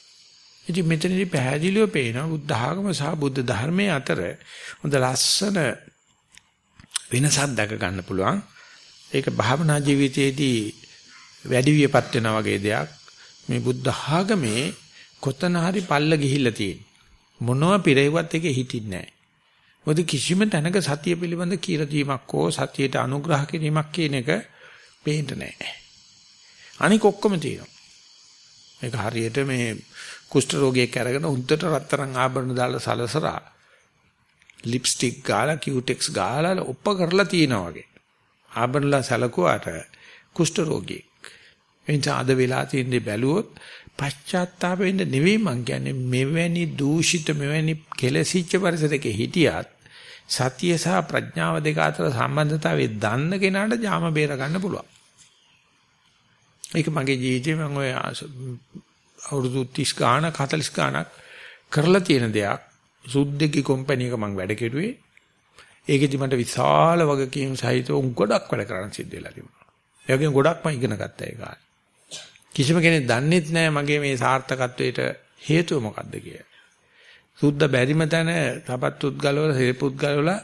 ඉතින් මෙතනදී පැහැදිලිව පේනවා බුද්ධ ආගම සහ බුද්ධ ධර්මයේ අතර හොඳ ලස්සන වෙනසක් දැක ගන්න පුළුවන්. ඒක භාවනා ජීවිතයේදී වැඩි වියපත් වෙනා වගේ දෙයක්. මේ බුද්ධ ආගමේ කොතන හරි පල්ල ගිහිල්ලා තියෙනවා. මොනවා පිරෙව්වත් එකේ හිටින්නේ නැහැ. මොකද කිසිම තැනක සතිය පිළිබඳ කියලා දීමක් හෝ සතියට අනුග්‍රහ කිරීමක් කියන එක පේන්න නැහැ. අනික ඔක්කොම තියෙනවා. ඒක හරියට මේ කුෂ්ඨ රෝගියෙක් අරගෙන උන්ටට රත්තරන් ආභරණ දාලා සලසරා ලිප්ස්ටික් ගාලා කියුටෙක්ස් ගාලා ඔප්ප කරලා තියනවා වගේ. ආභරණලා සලකුවාට කුෂ්ඨ රෝගියෙක්. එනිසා අද වෙලා තියෙන්නේ බැලුවොත් පශ්චාත්තාප වෙන්න නෙවෙයි මං කියන්නේ මෙවැනි දූෂිත මෙවැනි කෙලසිච්ච පරිසරයක හිටියත් සතිය සහ ප්‍රඥාව දෙක අතර සම්බන්ධතාවය දන්න කෙනාට ජාම බේර ගන්න පුළුවන්. ඒක මගේ ජීවිතේ මම ඔය අවුරුදු 30 ගාණක් 40 ගාණක් කරලා තියෙන දෙයක්. සුද්දෙක්ගේ කම්පැනි එක මම වැඩ කෙරුවේ. ඒකෙදි මට විශාල වගකීම් සහිතව ගොඩක් වැඩ කරන්න සිද්ධ වෙලා තිබුණා. ඒ වගේම ගොඩක්ම ඉගෙන ගත්තා ඒ කාලේ. කිසිම කෙනෙක් දන්නේත් නැහැ මගේ මේ සාර්ථකත්වයට හේතුව මොකක්ද කියලා. සුද්ධ බැරිම තැන තපත්තුත් ගලවලා සිරපුත් ගලවලා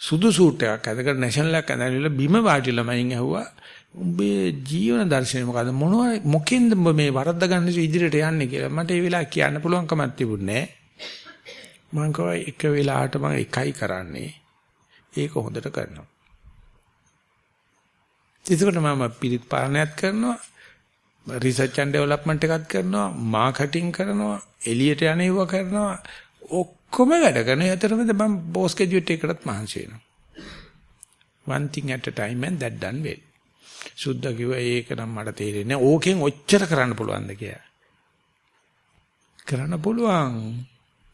සුදු සූට් එකක් අදකට නැෂනල් එකක් අඳලා බිම වාඩිලා මයින් ඇහුවා උඹේ ජීවන දර්ශනය මොකද්ද? මොනවා මොකෙන්ද උඹ මේ වරද්ද ගන්න ඉදිරියට යන්නේ කියලා මට ඒ වෙලාව කියන්න පුළුවන් කමක් තිබුණේ නැහැ මං කව එක වෙලාවට මම එකයි කරන්නේ. ඒක හොඳට කරනවා. ඒකට මම පිරිත් පාලනයත් කරනවා රිසර්ච් ඇන්ඩ් ඩෙවලොප්මන්ට් එකත් කරනවා මාකටිං කරනවා එළියට යන්නේව කරනවා. ඔක්කොම වැඩ කරන යතරමද මම බෝස් ග්‍රැජුවේට් එකකටත් මහන්සි වෙනවා. One thing at a time and that done well. සුද්ධ කිව්වා ඒක නම් මට තේරෙන්නේ ඕකෙන් ඔච්චර කරන්න පුළුවන්ද කියලා කරන්න පුළුවන්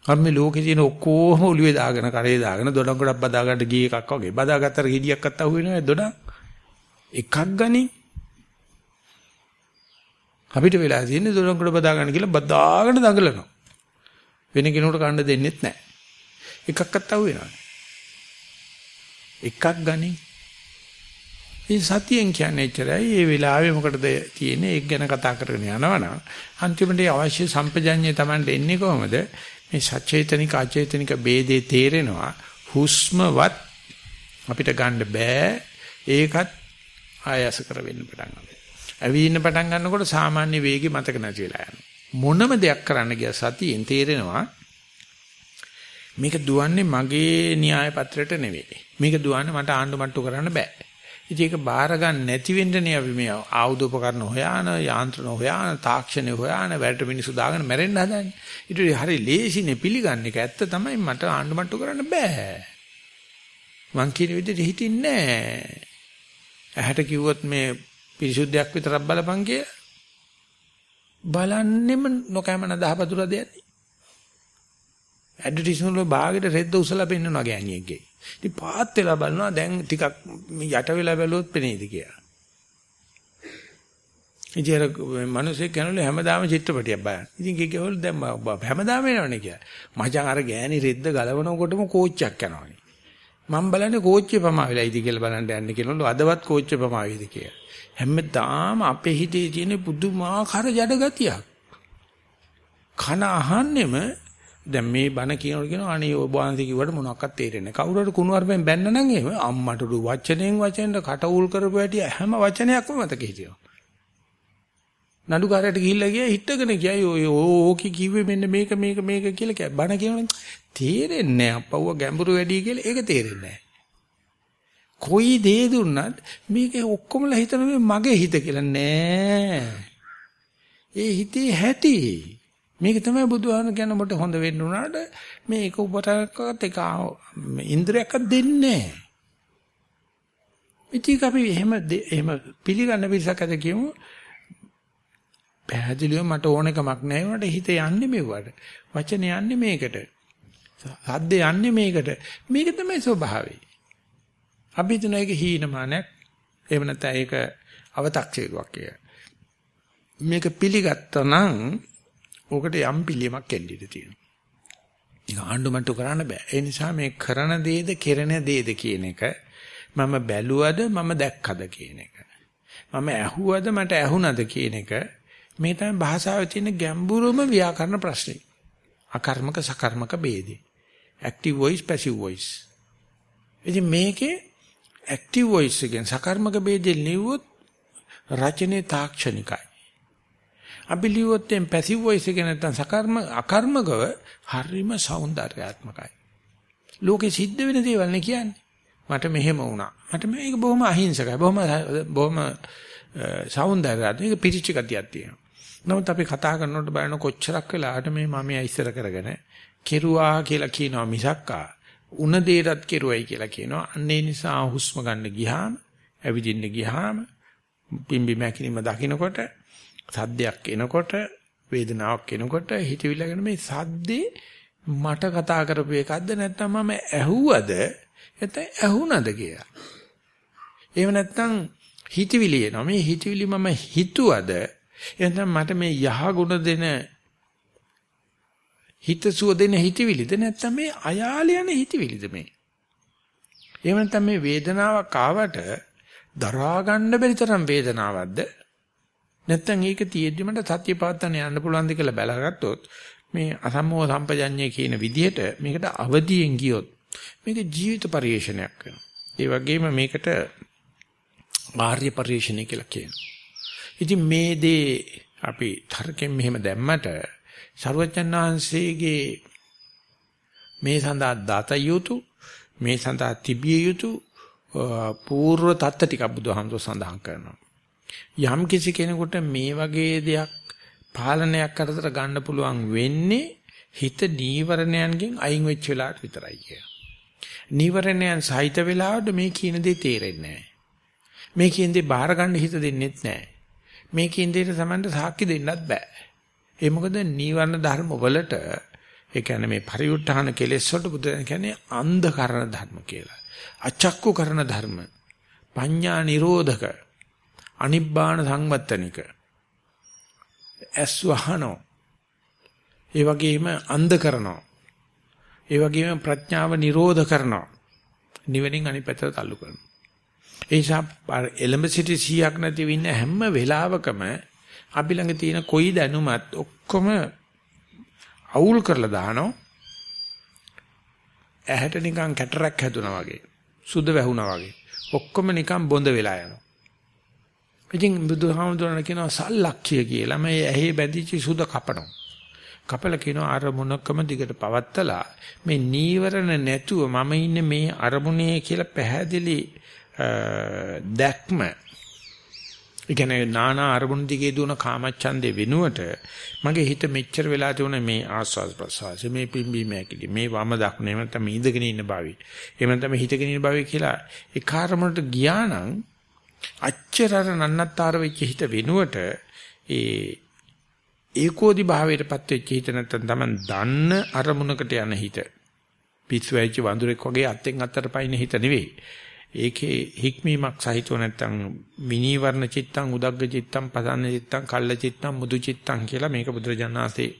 අපි ලෝකේ තියෙන ඔක්කොම ඔළුවේ දාගෙන කරේ දාගෙන දොඩම් ගොඩක් බදා ගන්න ගිය එකක් වගේ බදාගත්තර ගෙඩියක්වත් අහුවෙන්නේ දොඩම් එකක් ගනි අපිට වෙලා තියෙන්නේ දොරංගොඩ බදා ගන්න කියලා බදාගෙන දඟලනවා. වෙන කෙනෙකුට කන්න දෙන්නෙත් නැහැ. එකක්වත් අහු වෙනවා. එකක් ගනි. ඒ සතියෙන් කියන්නේ එච්චරයි. ඒ වෙලාවේ මොකටද තියෙන්නේ? ඒක ගැන කතා කරගෙන යනවනම් අන්තිමට අවශ්‍ය සම්පජඤ්ඤය Tamanට එන්නේ කොහොමද? මේ සචේතනික අචේතනික ભેදේ තේරෙනවා. හුස්මවත් අපිට ගන්න බෑ. ඒකත් ආයාස කර වෙන්න පටන් ගන්නවා. ඇවිදින්න පටන් ගන්නකොට සාමාන්‍ය වේගෙ මතක නැති වෙලා යනවා. මොනම දෙයක් කරන්න ගිය සතියෙන් තේරෙනවා මේක දුවන්නේ මගේ න්‍යාය පත්‍රයට නෙවෙයි. මේක දුවන්නේ මට ආණ්ඩු මට්ටු කරන්න බෑ. ඉතින් ඒක බාර ගන්න නැති වෙන්නනේ අපි මේ ආයුධ උපකරණ හොයාන, යාන්ත්‍රණ හොයාන, තාක්ෂණය හොයාන, වැඩට මිනිස්සු දාගෙන මැරෙන්න හදන්නේ. ඊට හරි ලේසිනේ පිළිගන්නේ. ඒක ඇත්ත තමයි මට ආණ්ඩු මට්ටු කරන්න බෑ. මං කියන විදිහට හිටින්නේ නෑ. ඇහැට කිව්වොත් මේ පිරිසුද්ධයක් විතරක් බලපන් කියලා. බලන්නෙම නොකෑමන දහපතුර දෙන්නේ. ඇඩ්වර්ටයිස්මන්ට් වල භාගෙට රෙද්ද උසලා පෙන්නනවා ගෑණියෙක්ගේ. ඉතින් පාත් වෙලා බලනවා දැන් ටිකක් යට වෙලා බැලුවොත් පෙනේද කියලා. ඉතින් අර මිනිස්සෙක් කනවලු හැමදාම චිත්‍රපටියක් බලන්න. ඉතින් කිකේවල දැන් හැමදාම එනවනේ කියලා. මචං අර ගෑණි රෙද්ද ගලවනකොටම කෝච්චයක් යනවනේ. මම බලන්නේ කෝච්චිය පමා වෙලායිද කියලා බලන්න යන්නේ කියනවලු අදවත් කෝච්චිය පමා වේද කියලා. හැමදාම අපේ හිතේ තියෙන පුදුමාකාර ජඩ ගතියක්. කන අහන්නෙම දැන් මේ බණ කියනකොට කියනවා අනේ ඔය බාන්ති කිව්වට මොනවක්වත් තේරෙන්නේ නැහැ. කවුරු හරි කුණු අරපෙන් බැන්න නම් එහෙම අම්මට වචනෙන් වචෙන්ට කට උල් කරපු හැටි හැම වචනයක්ම මතක හිටිනවා. නඩුකාරයට ගිහිල්ලා ගියා හිටගෙන ගියයි ඔය ඕකේ කිව්වේ මෙන්න මේක මේක මේක කියලා බණ කියනවනේ තේරෙන්නේ නැහැ අප්පව ගැඹුරු වැඩි කියලා ඒක තේරෙන්නේ නැහැ. කොයි දේ දුන්නත් මේක ඔක්කොමලා හිතන මගේ හිත කියලා නෑ. ඒ හිතේ හැටි. මේක තමයි බුදුහාම කියන මොට හොඳ වෙන්න උනාට මේක උපතරකත් එක ඉන්ද්‍රියක් දෙන්නේ නෑ. ඉතින් අපි එහෙම එහෙම පිළිගන්න පිරිසක් අද කියමු පැහැදිලිව මට ඕනකමක් නැහැ උනට හිත යන්නේ මෙවට. වචන යන්නේ මේකට. සද්ද යන්නේ මේකට. මේක තමයි ස්වභාවය. අපි හිතන එක හීනමානයක්. එහෙම නැත්නම් ඒක අව탁සේරුවක් කිය. මේක පිළිගත්තා නම් ඔකට යම් පිළියමක් එන්න ඉඩ තියෙනවා. ඒක ආණ්ඩුමට්ටු කරන්න බෑ. ඒ නිසා මේ කරන දේද කෙරෙන දේද කියන එක මම බැලුවද මම දැක්කද කියන එක. මම ඇහුවද මට ඇහුණද කියන එක මේ තමයි භාෂාවේ තියෙන ගැඹුරුම ව්‍යාකරණ ප්‍රශ්නේ. අකර්මක සකර්මක ભેදේ. active voice passive voice. ඉතින් මේකේ active voice එකෙන් සකර්මක ભેදෙන් ලිව්වොත් රචනයේ තාක්ෂණිකයි. අපි ලියුවොත් එම් පැසිව් වොයිස් එක නැත්තම් සකර්ම අකර්මකව හරිම సౌందర్యාත්මකයි. ලෝකෙ සිද්ධ වෙන දේවල් නේ කියන්නේ. මට මෙහෙම වුණා. මට මේක බොහොම අහිංසකයි. බොහොම බොහොම సౌందర్యාත්මක පිරිච්ච ගතියක් තියෙනවා. නමුත් අපි කතා කරනකොට බලන කොච්චරක් වෙලාවට මේ මම ඉස්සර කරගෙන කෙරුවා කියලා කියනවා මිසක්කා උන දෙයටත් කෙරුවයි කියලා කියනවා. අන්න ඒ නිසා හුස්ම ගන්න ගියාම ඇවිදින්න ගියාම පිම්බි මැකිලිම දකින්නකොට සද්දයක් එනකොට, වේදනාවක් එනකොට හිතවිල්ලගෙන මේ සද්දේ මට කතා කරපු එකක්ද නැත්නම් මම ඇහුවද නැත්නම් ඇහුණද කියලා. එහෙම නැත්නම් හිතවිලි එනවා. මේ හිතවිලි මම හිතුවද එහෙනම් මට මේ යහ ගුණ දෙන හිතසුව දෙන හිතවිලිද නැත්නම් මේ අයාල යන හිතවිලිද මේ? එහෙම නැත්නම් මේ වේදනාවක් ආවට දරා ගන්න බැරි තරම් වේදනාවක්ද? නැත්තම් ඒක තියෙද්දි මට සත්‍ය පාත්තන්න යන්න පුළුවන්ද කියලා බැලගත්තොත් මේ අසම්මෝහ සම්පජඤ්ඤය කියන විදිහට මේකට අවදියෙන් ගියොත් මේක ජීවිත පරිශ්‍රණයක් වෙනවා. ඒ වගේම මේකට ආර්ය පරිශ්‍රණය කියලා කියනවා. ඉතින් මේ දේ අපි තර්කයෙන් මෙහෙම දැම්මට සරුවචන් වහන්සේගේ මේ සඳහා දත යුතු මේ සඳහා තිබිය යුතු పూర్ව தත්ත ටිකක් බුදුහාමුදුර සඳහන් කරනවා. යම් කිසි කෙනෙකුට මේ වගේ දෙයක් පාලනයක් කරතර ගන්න පුළුවන් වෙන්නේ හිත නීවරණයන්ගෙන් අයින් වෙච්ච වෙලාවට විතරයි කිය. නීවරණයන් සහිත වෙලාවට මේ කියන දේ තේරෙන්නේ නැහැ. මේ කියන දේ බාර ගන්න හිත දෙන්නෙත් නැහැ. මේ කියන දෙයට සමන්ට සාක්ෂි දෙන්නත් බෑ. ඒ මොකද නීවරණ ධර්ම වලට ඒ කියන්නේ මේ පරිඋත්ථාන කෙලෙස් වලට බුදුන් කියන්නේ අන්ධකරණ ධර්ම කියලා. අචක්කු කරන ධර්ම. පඤ්ඤා නිරෝධක. අනිබ්බාන සංවත්තනික. ඇස් වහනෝ. ඒ වගේම අන්ධ කරනවා. ඒ වගේම ප්‍රඥාව නිරෝධ කරනවා. නිවෙනින් අනිත් පැත්තට තල්ලු කරනවා. ඒ නිසා එලඹ සිටි 100ක් නැතිව ඉන්න හැම වෙලාවකම අපි ළඟ තියෙන කොයි දැනුමත් ඔක්කොම අවුල් කරලා දානවා. ඇහැට නිකන් කැටරක් හැදුනා වගේ. සුද වැහුණා වගේ. ඔක්කොම නිකන් බොඳ වෙලා යනවා. ඉතින් බුදුහාමුදුරණ කියනවා සල්ලක්ෂ්‍ය කියලා. මේ ඇහි බැඳිච්ච සුද කපනවා. කපල කියනවා අරමුණකම දිගට පවත්තලා මේ නීවරණ නැතුව මම ඉන්නේ මේ අරමුණේ කියලා පැහැදිලි දැක්ම ඒ කියන්නේ නානා අරමුණු දිගේ දුවන කාමච්ඡන්දේ වෙනුවට මගේ හිත මෙච්චර වෙලා තියුණ මේ ආස්වාද ප්‍රසවාස මේ පිම්බීම ඇකිලි මේ වම දකුණ එහෙම නැත්නම් ඉඳගෙන ඉන්න භාවි එහෙම නැත්නම් හිතගෙන ඉන්න භාවි කියලා ඒ කාර්මණයට ගියා නම් අච්චර නන්නත්තර වෙච්ච හිත වෙනුවට ඒ ඒකෝදි භාවයටපත් වෙච්ච හිත නැත්නම් Taman දන්න අරමුණකට යන හිත පිස්සු වෙච්ච වඳුරෙක් වගේ අත්ෙන් අත්තට පයින් හිත නෙවෙයි ඒකේ හික්මීමක් සහිතව නැත්තම් මිනීවරණ චිත්තං උදග්ග චිත්තං පසන්න චිත්තං කල්ල චිත්තං මුදු චිත්තං කියලා මේක බුදුරජාණන්සේ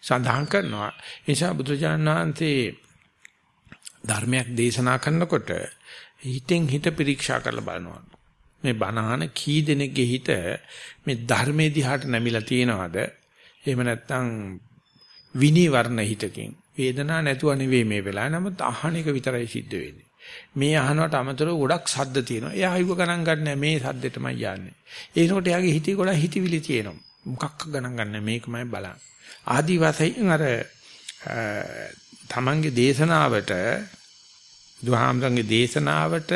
සඳහන් කරනවා. ඒ නිසා බුදුරජාණන්සේ ධර්මයක් දේශනා කරනකොට හිතෙන් හිත පරීක්ෂා කරලා බලනවා. මේ බණහන කී දෙනෙක්ගේ හිත මේ ධර්මයේ දිහාට නැමිලා තියෙනවද? එහෙම නැත්නම් විනීවරණ හිතකින් වේදනාවක් නැතුව නෙවෙයි මේ වෙලාවේ. නමුත් අහන එක විතරයි සිද්ධ වෙන්නේ. මේ අහනවට අමතරව ගොඩක් ශබ්ද තියෙනවා. එයා හිව ගණන් ගන්නෑ මේ ශබ්දෙටමයි යන්නේ. ඒනකොට එයාගේ හිතේ ගොඩක් හිතවිලි තියෙනවා. මොකක්ක ගණන් ගන්නෑ මේකමයි බලන්න. ආදි වශයෙන් අර තමන්ගේ දේශනාවට දුහාම්සන්ගේ දේශනාවට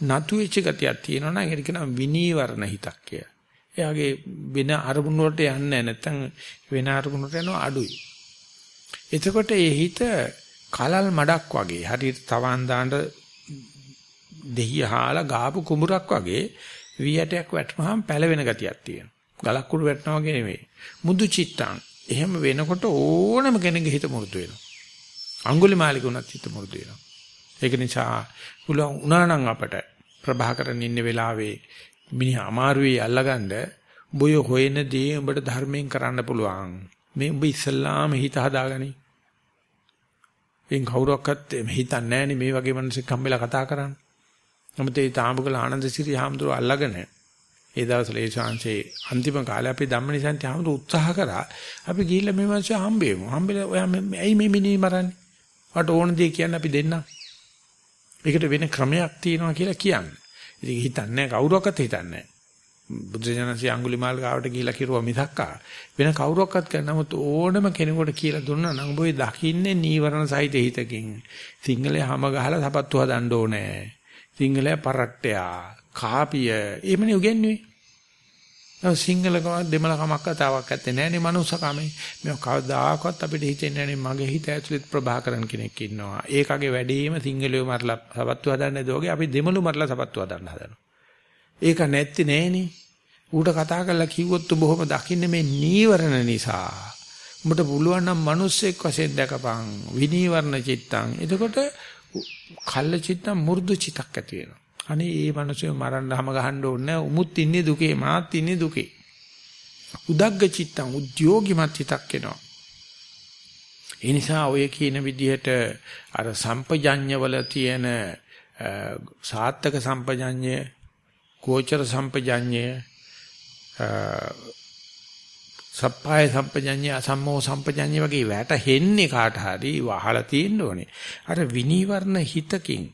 නතු වෙච්ච ගතියක් තියෙනවා නම් ඒකට කියනවා විනීවරණ හිතක් කියලා. එයාගේ වෙන අරමුණු වලට යන්නේ නැත්නම් වෙන අරමුණකට යනවා අඩුයි. එතකොට ඒ හිත කලල් මඩක් වගේ හරියට තවන් දාන්න දෙහිය හාලා ගාපු කුඹුරක් වගේ වියටයක් වැටුනහම පැලවෙන ගතියක් තියෙනවා. ගලක් කුඩු වැටෙනවා වගේ නෙමෙයි. මුදු චිත්තං. එහෙම වෙනකොට ඕනම කෙනෙකුගේ හිත මුරුදු වෙනවා. අඟුලිමාලික උනත් හිත මුරුදු වෙනවා. ඒක නිසා පුළුවන් උනා නම් අපට ප්‍රභාකරන් ඉන්න වෙලාවේ මිනිහා අමාරුවේ අල්ලගන්න බොය හොයන දේ උඹට ධර්මයෙන් කරන්න පුළුවන්. මේ උඹ ඉස්සල්ලාම හිත හදාගනි. එන් කවුරක්වත් හිතන්නේ නැහෙනි මේ වගේ මිනිස්සුක් හම්බෙලා කතා කරන්නේ. නමුත් ඒ තාඹකල ආනන්දසිරි හාමුදුරුව අල්ලගෙන ඒ දවස්වල ඒ ශාංශේ අන්තිම කාලේ අපි ධම්මනිසන්ති හාමුදුරුව උත්සාහ කරා අපි ගිහිල්ලා මේ මිනිස්සු හම්බෙමු. හම්බෙලා ඔයා ඇයි මේ මිනිහ මරන්නේ? වට ඕන දේ කියන්න අපි දෙන්නම්. ඒකට වෙන ක්‍රමයක් තියෙනවා කියලා කියන්නේ. ඉතින් හිතන්නේ කවුරක්වත් හිතන්නේ බුදුජානසී අඟුලිමාල් ගාවට ගිහිලා කිරුවා මිසක්කා වෙන කවුරක්වත් කරන්න නමුත් ඕනම කෙනෙකුට කියලා දුන්නා නම් ඔබ දකින්නේ නීවරණ සහිත හිතකින් සිංහලේ හැම ගහලා සපත්තු හදන්න ඕනේ සිංහලයා පරට්ටයා කාපිය එහෙමනේ උගන්වන්නේ. නෝ සිංහලකම දෙමළ කමක් කතාවක් ඇත්තේ නෑනේ මනුස්සකමේ. මේ කවදාකවත් අපිට හිතෙන්නේ නෑනේ මගේ හිත ඇතුළේ ප්‍රභාකරන් කෙනෙක් ඉන්නවා. ඒකගේ වැඩේම සිංහලියෝ මරලා සපත්තු හදන්නේ දෝගේ අපි දෙමළු මරලා සපත්තු හදන්න හදනවා. ඒක නැත්ති නෑනේ. ඌට කතා කරලා කිව්වොත් බොහොම දකින්නේ මේ නීවරණ නිසා. උඹට පුළුවන් නම් මිනිස්සෙක් වශයෙන් දැකපන් විනීවරණ චිත්තං. එතකොට කල්ල චිත්තම් මු르දු චිතක් ඇති වෙනවා. අනේ ඒ මිනිස්සු මරන්න හැම ගහන්න ඕනේ උමුත් ඉන්නේ දුකේ මාත් ඉන්නේ දුකේ. උදග්ග චිත්තම් උද්‍යෝගිමත් චිතක් එනවා. ඒ නිසා ඔය කියන විදිහට අර සම්පජඤ්ඤවල තියෙන සාත්තක සම්පජඤ්ඤය, ගෝචර සම්පජඤ්ඤය, සප්පාය සම්පජඤ්ඤය අසම්මෝ සම්පජඤ්ඤය වගේ වැටෙන්නේ කාට හරි වහලා තියෙන්න ඕනේ. අර විනීවරණ හිතකින්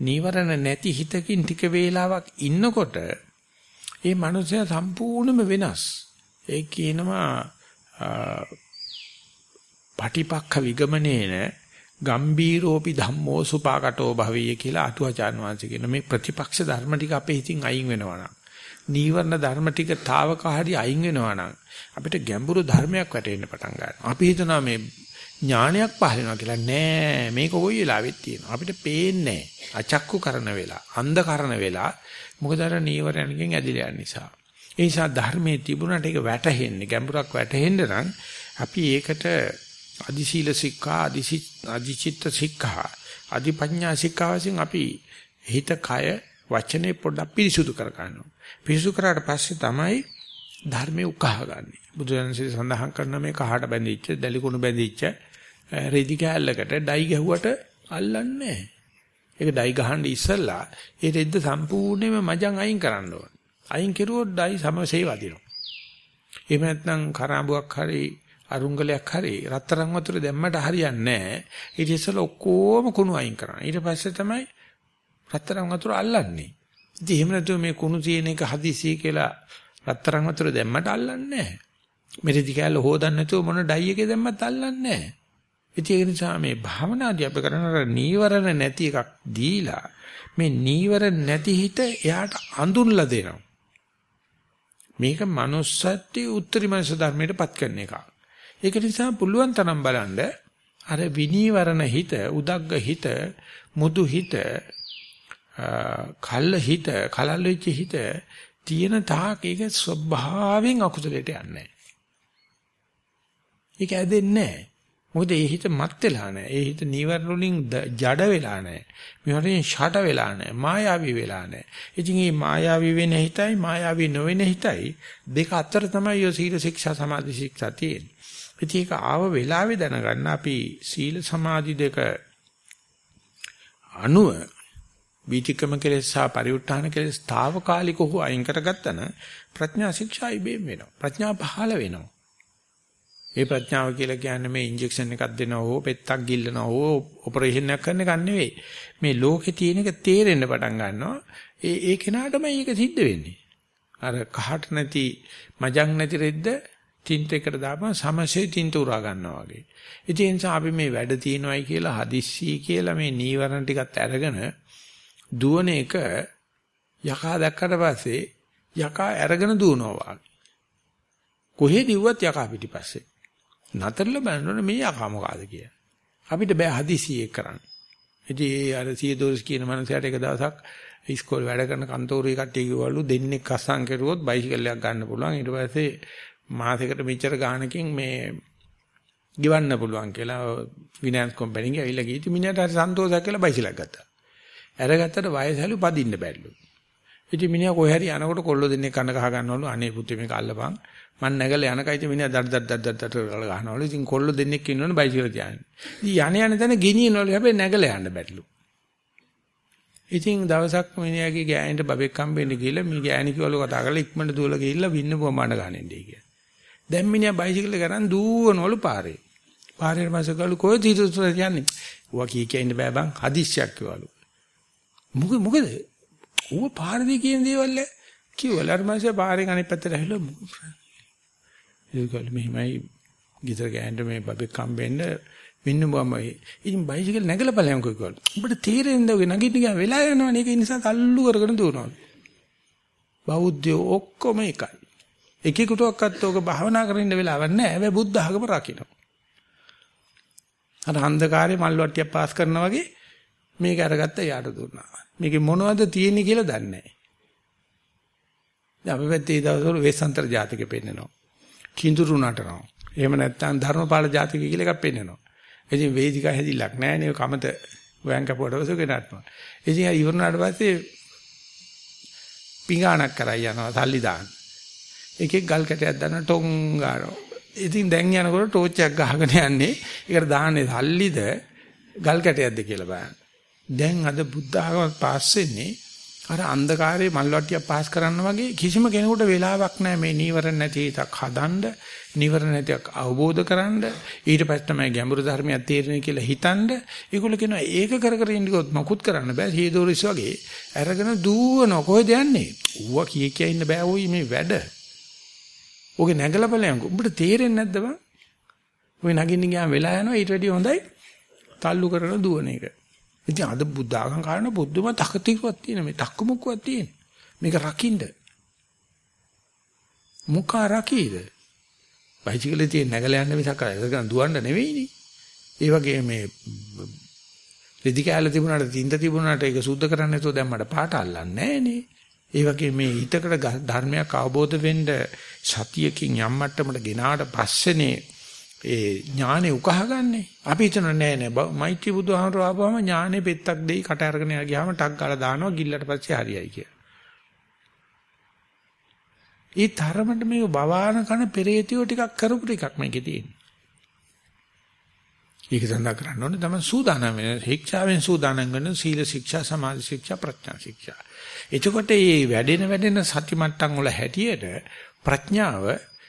නීවරණ නැති හිතකින් ටික වේලාවක් ඉන්නකොට ඒ මනුස්සයා සම්පූර්ණයෙන්ම වෙනස්. ඒ කියනවා පටිපක්ඛ විගමනේන ගම්බීරෝපි ධම්මෝ සුපාකටෝ භවිය කියලා අටුවාචාන් වහන්සේ කියන මේ ප්‍රතිපක්ෂ ධර්ම ටික අපේ හිතින් අයින් වෙනවා නම් නීවරණ ධර්ම ටික తాවකාහරි අයින් වෙනවා නම් අපිට ගැඹුරු ධර්මයක් වැටෙන්න පටන් ගන්නවා. අපි හිතනවා මේ ඥානයක් පහළ වෙනවා කියලා නෑ මේක කොයි වෙලාවෙත් තියෙනවා. අපිට පේන්නේ අචක්කු කරන වෙලා, අන්ධ කරන වෙලා මොකද අර නීවරණකින් ඇදිලා යන නිසා. ඒ නිසා ධර්මයේ තිබුණාට ඒක වැටහෙන්නේ ගැඹුරක් වැටහෙන්න නම් අපි ඒකට අදි සීල සික්ඛා අදි අදිචිත්ත සික්ඛා අදි පඤ්ඤා සික්ඛා වශයෙන් අපි හිත කය වචනේ පොඩ්ඩක් පිරිසුදු කර ගන්නවා. පිරිසුදු කරාට පස්සේ තමයි ධර්මයේ උකහාගන්නේ. බුදුරජාණන්සේ සඳහන් කරන මේ කහට බැඳිච්ච, දලිකුණු බැඳිච්ච රෙදි කෑල්ලකට ඩයි ගැහුවට අල්ලන්නේ නැහැ. ඒක ඩයි ගහන්න ඉස්සෙල්ලා ඒ රෙද්ද සම්පූර්ණයෙන්ම මජන් අයින් කරන්න ඕන. අයින් කෙරුවොත් ඩයි සමසේ වදිනවා. එහෙම නැත්නම් කරාඹුවක් හරි අරුංගලයක් හරි රත්තරන් වතුර දැම්මට හරියන්නේ නැහැ. ඊට ඉස්සෙල්ලා ඔක්කොම කුණු අයින් කරනවා. ඊට පස්සේ තමයි රත්තරන් වතුර අල්ලන්නේ. ඉතින් එහෙම නැතුව මේ කුණු තියෙන එක හදිසිය කියලා රත්තරන් වතුර දැම්මට අල්ලන්නේ නැහැ. මෙරිදි කැල්ල හොදන්න නැතුව මොන ඩයි එකේ දැම්මත් අල්ලන්නේ නැහැ. ඉතින් ඒක නිසා මේ භාවනාදී අපි කරන නීවරණ නැති එකක් දීලා මේ නීවරණ නැති හිත එයාට අඳුන්ලා දෙනවා. මේක manussත්ටි උත්තරී මනස ධර්මයටපත් කරන එකක්. ඒක නිසා පුළුවන් තරම් බලන්න අර විනීවරණ හිත, උදග්ග හිත, මුදු හිත, කල්ල හිත, කලල් වෙච්ච හිත තියෙන තාක් ඒක ස්වභාවයෙන් අකුසලයට යන්නේ නැහැ. ඒක ඇදෙන්නේ නැහැ. මොකද ඒ හිත මත් වෙලා නැහැ. ඒ හිත නීවරණ වලින් ජඩ වෙලා නැහැ. මේවලින් ෂට වෙලා නැහැ. මායාවී වෙලා නැහැ. ඉතින් මේ මායාවී වෙන හිතයි මායාවී නොවන හිතයි දෙක අතර තමයි ඔය සීල ශික්ෂා සමාධි ශික්ෂා තියෙන්නේ. ඉතින් ඒක ආව වෙලාවේ දැනගන්න අපි සීල සමාධි දෙක අනුව වීතික්‍රම කෙලෙස් සහ පරිඋත් ทาน කෙලෙස් తాවකාලිකව අයින් කරගත්තා නම් ප්‍රඥා ශික්ෂායි බේම් වෙනවා. ප්‍රඥා පහළ වෙනවා. ඒ ප්‍රඥාව කියලා කියන්නේ මේ ඉන්ජෙක්ෂන් එකක් දෙනවා හෝ පෙත්තක් ගිල්ලනවා හෝ ඔපරේෂන් එකක් කරන එක නෙවෙයි. මේ ලෝකේ තියෙන එක තේරෙන්න පටන් ගන්නවා. ඒ ඒ කෙනාටම මේක සිද්ධ වෙන්නේ. අර කහට නැති මජක් නැති රෙද්ද තින්තයකට දාපම සමසේ තින්ත උරා ගන්නවා වගේ. ඉතින් ඒ නිසා අපි මේ වැඩ තියෙනවයි කියලා හදිස්සි කියලා මේ නීවරණ ටිකත් අරගෙන දුවන එක යකා දැක්කට පස්සේ යකා අරගෙන දුවනවා වගේ. කොහෙ දිව්වත් යකා පිටිපස්සේ. නතරල බලනොත් මේ යකා මොකಾದ කිය. අපිට බෑ හදිසියෙ කරන්න. ඉතින් ඒ අර සියදෝස් කියන මනසට එක දවසක් ඉස්කෝලේ වැඩ කරන කන්තෝරුවේ කට්ටිය කිව්වලු දෙන්නෙක් අස්සම් කරුවොත් බයිසිකලයක් ගන්න පුළුවන්. ඊට පස්සේ මාසෙකට මෙච්චර ගාණකින් මේ ගෙවන්න පුළුවන් කියලා ෆිනෑන්ස් කම්පැනි එකේ ඇවිල්ලා ගිහින් මිනිහට හරි සන්තෝෂයක් කියලා බයිසිකලයක් ගත්තා. අරගත්තට වයසලු පදින්න බැරිලු. ඉතින් මිනිහා කොහේ හරි යනකොට කොල්ල දෙන්නේ කන ගහ ගන්නවලු අනේ පුතේ මේක අල්ලපන්. මං නැගලා යනකයි ඉතින් මිනිහා දඩ දඩ දඩ දඩ ගහනවලු. ඉතින් කොල්ල දෙන්නෙක් ඉන්නවනේ බයිසිකල් තියාගෙන. ඉතින් යණ යන තැන ගෙනියනවලු හැබැයි නැගලා යන්න බැරිලු. ඉතින් දවසක් මිනිහාගේ ගෑනිට බබෙක් හම්බෙන්න ගිහලා මේ ගෑණි කිව්වලු කතා කරලා ඉක්මනට දුවලා ගිහිල්ලා වින්න පොමාන ගහන්නේ කියලා. දැන් මිනිහා බයිසිකල් කරන් දුවනවලු පාරේ. පාරේ මාසකලු කොහෙද හිතුවද කියන්නේ? ඌවා කී කිය ඉන්න බෑ බං හදිස්සියක් කිව්වලු. මොකද මොකද? ඌව පාරදී කියන දේවල් කිව්වල අර මාසේ පාරෙන් අනිත් පැත්තට ඇවිල්ලා මොකද? ඒකල් මෙහිමයි ගිතර ගෑනට මේ බබෙක් හම්බෙන්න වෙන්න බමයි. ඉතින් බයිසිකල් නැගලා බලයන් කොයිකවල. උඹට තේරෙන්නේ ඔගේ නගින්න ගියා වෙලා යනවනේ. ඒක නිසා තල්ලු කරගෙන දුවනවා. බෞද්ධයෝ ඔක්කොම එකයි. එකෙකුටවත් ඔක භාවනා කරන්න වෙලාවක් නැහැ. හැබැයි බුද්ධ ආගම රකින්න. අර අන්ධකාරයේ මල් වට්ටියක් පාස් කරනා වගේ මේක අරගත්ත යාට දුන්නා. මේකේ මොනවද තියෙන්නේ කියලා දන්නේ නැහැ. දැන් අපි පැත්තේ දවස්වල වේසන්තර ජාතකෙ පෙන්නනවා. කිඳුරු නටනවා. එහෙම නැත්නම් ධර්මපාල ජාතකෙ කියලා එකක් පෙන්නනවා. ඉතින් වේදිකා හැදිලක් නැහැ නේ කමත ගෝයන් කපුවට වසුගෙන නටනවා. ඉතින් ඉවරනාට පස්සේ පිඟානක් කරා යනවා සල්ලි දාන්න. එකෙක් ගල් කැටයක් දාන ටොං ගන්නවා. ඉතින් දැන් යනකොට ටෝච් එකක් ගහගෙන යන්නේ. ඒකට දාන්නේ සල්ලිද ගල් කැටයක්ද කියලා බලන්න. දැන් අද බුද්ධ ආගම පාස් වෙන්නේ අර අන්ධකාරයේ මල්වට්ටියක් පාස් කරන්න වගේ කිසිම කෙනෙකුට වෙලාවක් නැහැ මේ නීවරණ නැති එකක් හදන්න, නීවරණ නැතික් අවබෝධ කරන්න, ඊට පස්සේ තමයි ගැඹුරු ධර්මයක් තේරෙන්නේ කියලා හිතන්න. ඒගොල්ලෝ කියනවා ඒක කර කර ඉන්නකොත් මොකුත් කරන්න බෑ. හේදෝරිස් වගේ අරගෙන දුවන කොහෙද යන්නේ? ඌවා කිය කිය ඉන්න බෑ ওই මේ වැඩ. ඔගේ නැගලා බලයන්කො. උඹට තේරෙන්නේ නැද්ද බං? ඔය නගින්න ගියාම වෙලා යනවා ඊට වැඩිය හොඳයි. තල්ලු කරන දුවන එක. ඉතින් අද බුද්ධ ආගම් කාරණ බුද්ධම තකතිකුවක් තියෙන මේ තක්කමුක්කුවක් තියෙන. මේක රකින්න. මුඛා රකීද? බයිසිකලේ තියෙන නැගලා යන්න මිසක් අරගෙන දුවන්න නෙවෙයිනේ. ඒ වගේ මේ රෙදි කැල තිබුණාට තින්ත තිබුණාට ඒක සුද්ධ කරන්න නැතුව දැන් මට පාට අල්ලන්නේ නැහනේ. ඒ වගේ මේ හිතකට ධර්මයක් අවබෝධ වෙන්න සතියකින් යම් මට්ටමකට ගෙනාට පස්සේනේ ඒ ඥානෙ උකහාගන්නේ. අපි හිතන නෑ නෑ මෛත්‍රී බුදුහාමර ආවම ඥානෙ පෙත්තක් දෙයි කට අරගෙන ගියාම ටක් ගාලා දානවා ගිල්ලට පස්සේ හරියයි කිය. ඒ තරමට මේ බවාන කන පෙරේතියෝ ටිකක් කරපු ටිකක් මේකේ තියෙන්නේ. ඒක සඳහන් කරන්න ඕනේ තමයි සූදානම් වෙන ශික්ෂාවෙන් සූදානම් වෙන සීල ශික්ෂා සමාධි ශික්ෂා ප්‍රඥා ශික්ෂා. එතකොට මේ වැඩෙන වැඩෙන සති මට්ටම් වල හැටියට ප්‍රඥාව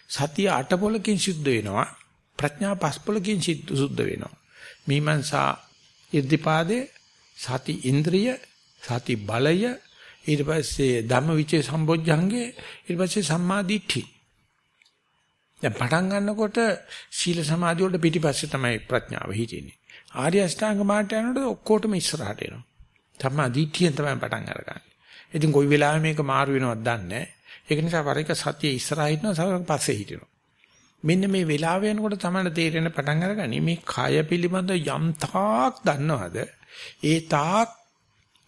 සතිය අටපොලකින් සිද්ධ වෙනවා. ප්‍රඥා පස්පලකින් සුද්ධ වෙනවා. මීමන්සා ඉර්ධිපාදේ සති ඉන්ද්‍රිය සති බලය ඊට පස්සේ ධම්මවිචේ සම්බොජ්ජංගේ ඊට පස්සේ සම්මා දිට්ඨි. දැන් පටන් ගන්නකොට සීල සමාධි වලට පිටිපස්සේ තමයි ප්‍රඥාව හිටින්නේ. ආර්ය අෂ්ටාංග මාර්ගය යනකොට ඔක්කොටම ඉස්සරහට එනවා. සම්මා දිට්ඨියෙන් තමයි පටන් අරගන්නේ. ඉතින් කොයි වෙලාවෙ මේක මාරු වෙනවද දන්නේ නැහැ. ඒක නිසා වර එක සතිය ඉස්සරහා හිටනවා සමහරක් පස්සේ හිටිනවා. මෙන්න මේ වෙලාව යනකොට තමයි තේරෙන පටන් අරගනි මේ කය පිළිබඳ යම් තාක් දන්නවද ඒ තාක්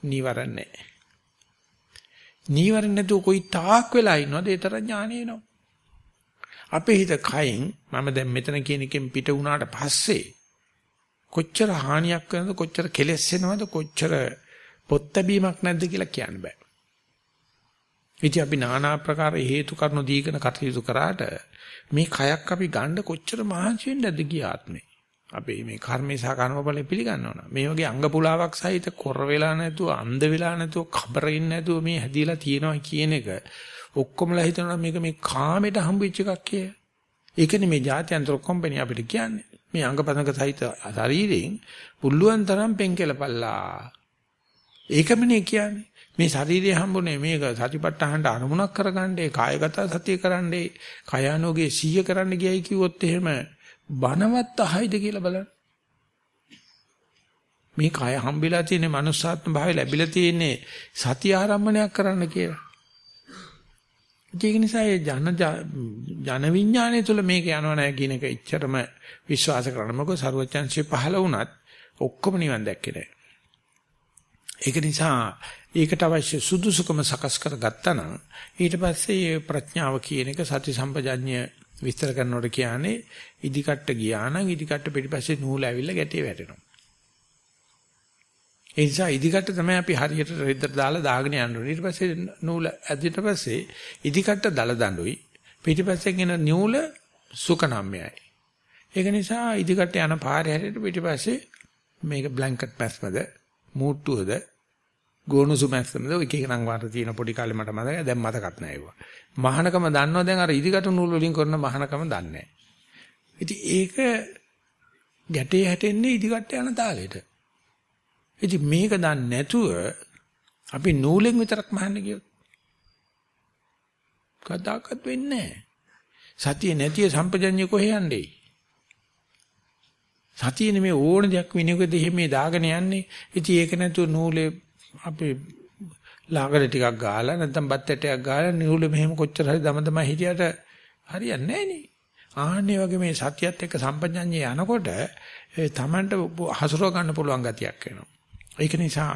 නිවරණ නැහැ. නිවරණ නැතුව කොයි තාක් වෙලා ඉන්නවද ඒ තරම් ඥානෙ එනවා. අපේ හිත කයෙන් මම දැන් මෙතන කියන එකෙන් පිට වුණාට පස්සේ කොච්චර හානියක් කරනවද කොච්චර කෙලෙස් වෙනවද කොච්චර පොත්තැබීමක් නැද්ද කියලා කියන්න බෑ. ඉතින් අපි নানা ආකාර හේතු කාරණු දීගෙන කටයුතු කරාට මේ කයක් අපි ගන්න කොච්චර මහන්සි වෙන්නද ගියාත්මේ. අපි මේ කර්මේ සහ කර්මඵල පිළිගන්නවන. මේ වගේ අංග පුලාවක් සහිත කොර වෙලා නැතුව, අන්ධ වෙලා නැතුව, කබරින් නැතුව මේ හැදිලා තියෙනවා කියන එක ඔක්කොමලා හිතනවා මේක මේ කාමයට හම්බෙච්ච එකක් කිය. ඒකනේ මේ ජාත්‍යන්තර කම්පැනි අපිට කියන්නේ. මේ අංගපතංග සහිත ශරීරයෙන් පුළුවන් තරම් පෙන් කෙලපල්ලා. ඒකමනේ කියන්නේ. මේ ශරීරය හම්බුනේ මේක සතිපට්ඨානට අරමුණක් කරගන්නේ කායගත සතිය කරන්නේ කයානෝගේ සීය කරන්න ගියයි කිව්වොත් එහෙම බනවත් අහයිද කියලා බලන්න. මේ කය හම්බෙලා තියෙන manussාත්ම භාවය ලැබිලා තියෙන්නේ සතිය ආරම්භණයක් කරන්න කියලා. ඒක නිසා ඒ ජන ජන විඥානය තුළ මේක යනව නැහැ කියන එක එච්චරම විශ්වාස කරන්න. මොකද ਸਰවඥාන්සේ පහළ වුණත් ඔක්කොම නිවන් දැක්කේ නැහැ ඒක නිසා ඒකට අවශ්‍ය සුදුසුකම සකස් කරගත්තා නම් ඊට පස්සේ ප්‍රඥාව කියන එක සති සම්පජඤ්ඤය විස්තර කරනකොට කියන්නේ ඉදිකට්ට ගියා නම් ඉදිකට්ට පිටිපස්සේ නූල ඇවිල්ලා ගැටේ වැටෙනවා. ඒ නිසා ඉදිකට්ට තමයි අපි හරියට රෙද්දට දාලා දාගෙන යන්න ඕනේ. ඊට පස්සේ නූල ඇදිට පස්සේ ඉදිකට්ට දල දඬුයි පිටිපස්සෙන් එන නූල සුකනම්යයි. ඒක නිසා ඉදිකට්ට යන පාරේ හැරෙට පිටිපස්සේ මේක බ්ලැන්කට් මැස්මද මූට්ටුවද ගෝනුසු මැක්සමද එක එක නම් වාට තියෙන පොඩි කාලේ මට මතකයි දැන් මතකත් නෑ ඒවා. මහානකම දන්නව දැන් අර ඉදිකට නූල් වලින් කරන මහානකම දන්නේ නෑ. ඉතින් ඒක ගැටේ හැටෙන්නේ ඉදිකට යන තාලෙට. ඉතින් මේක දන්නේ නැතුව අපි නූලෙන් විතරක් මහන්න ගියොත් කදාකත් වෙන්නේ නෑ. සතිය නැතිව සම්පජඤ්ඤය කොහෙ යන්නේ? සතියනේ මේ ඕන දෙයක් විනියකද එහෙම දාගෙන යන්නේ. ඉතින් ඒක නැතුව නූලේ අපි ලාගල ටිකක් ගාලා නැත්නම් බත් ඇටයක් ගාලා නිහුල මෙහෙම කොච්චර හරි දම දම හිටියට හරියන්නේ නැහැ නේ. ආන්නේ වගේ මේ සතියත් එක්ක සම්පජඤ්ඤය යනකොට තමන්ට හසුරව ගන්න පුළුවන් ගතියක් එනවා. ඒක නිසා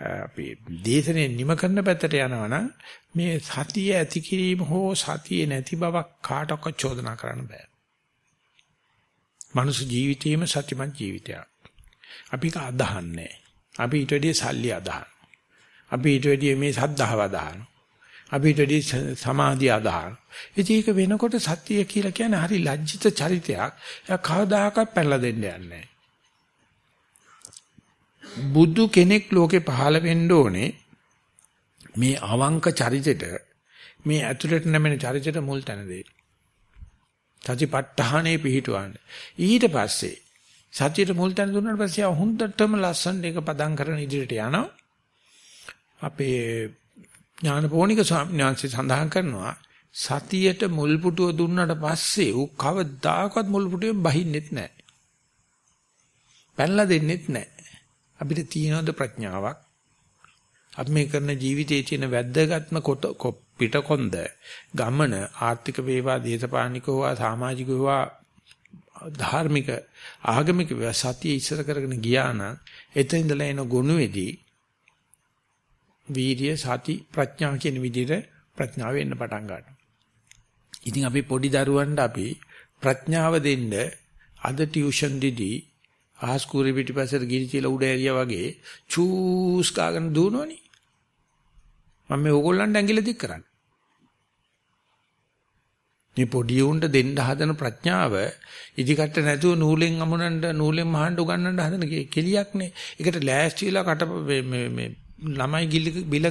අපි දේශනේ නිම කරන පැත්තට යනවනම් මේ සතිය ඇති කිරීම හෝ සතිය නැති බවක් කාටවත් චෝදනා කරන්න බෑ. මනුෂ්‍ය ජීවිතේම සත්‍යමත් ජීවිතයක්. අපි ඒක අදහන්නේ. අපි ඊට වැඩිය සල්ලි අදහන. අපි ඊට වැඩිය මේ සද්ධාව අදහන. අපි ඊට වැඩිය සමාධිය අදහන. ඉතින් ඒක වෙනකොට සත්‍ය කියලා කියන්නේ හරි ලැජ්ජිත චරිතයක්. එයා කවදාකවත් පැනලා දෙන්න යන්නේ බුදු කෙනෙක් ලෝකේ පහළ වෙන්න ඕනේ මේ අවංක චරිතෙට මේ ඇතුළට නැමෙන චරිතෙට මුල් තැන දෙයි. සතිපට්ඨානේ පිහිටවන්න. ඊට පස්සේ සතියට මුල් තැන දුන්නාට පස්සේ හොඳටම ලස්සන එක පදම් කරන ඉදිරියට යනවා. අපේ ඥානපෝනික ස්වාමීන් වහන්සේ සඳහන් කරනවා සතියට මුල් පුටුව දුන්නාට පස්සේ ඌ කවදාකවත් මුල් පුටුවෙන් බහින්නෙත් නැහැ. පැනලා දෙන්නෙත් නැහැ. අපිට තියෙනවද ප්‍රඥාවක්? අපි මේ කරන ජීවිතයේ තියෙන වැද්දගත්ම කොට පිටකොන්ද ගමන ආර්ථික වේවා දේශපාලනික වේවා සමාජික වේවා ධාර්මික ආගමික වේවා සතිය ඉස්සර කරගෙන ගියා නම් එතන ඉඳලා එන ගුණෙදී වීර්ය සති ප්‍රඥා කියන විදිහට ප්‍රඥාව වෙන්න පටන් ගන්නවා. ඉතින් අපි පොඩි දරුවන්ට අපි ප්‍රඥාව දෙන්න අද ටියුෂන් දීදී ආස්කූරේ පිටිපස්සට ගිනි තියලා උඩ ඇරියා වගේ චූස් කාගෙන දුවනවනේ. මම මේ ඕගොල්ලන්ට ඇඟිල්ල දික් කරන්නේ. මේ පොඩි උන්ට දෙන්න හදන ප්‍රඥාව ඉදිකට නැතුව නූලෙන් අමුණන්න නූලෙන් මහන්න උගන්නන්න හදන කෙලියක් නේ. ඒකට ලෑස්තිලා කට මේ මේ ළමයි ගිලි බිල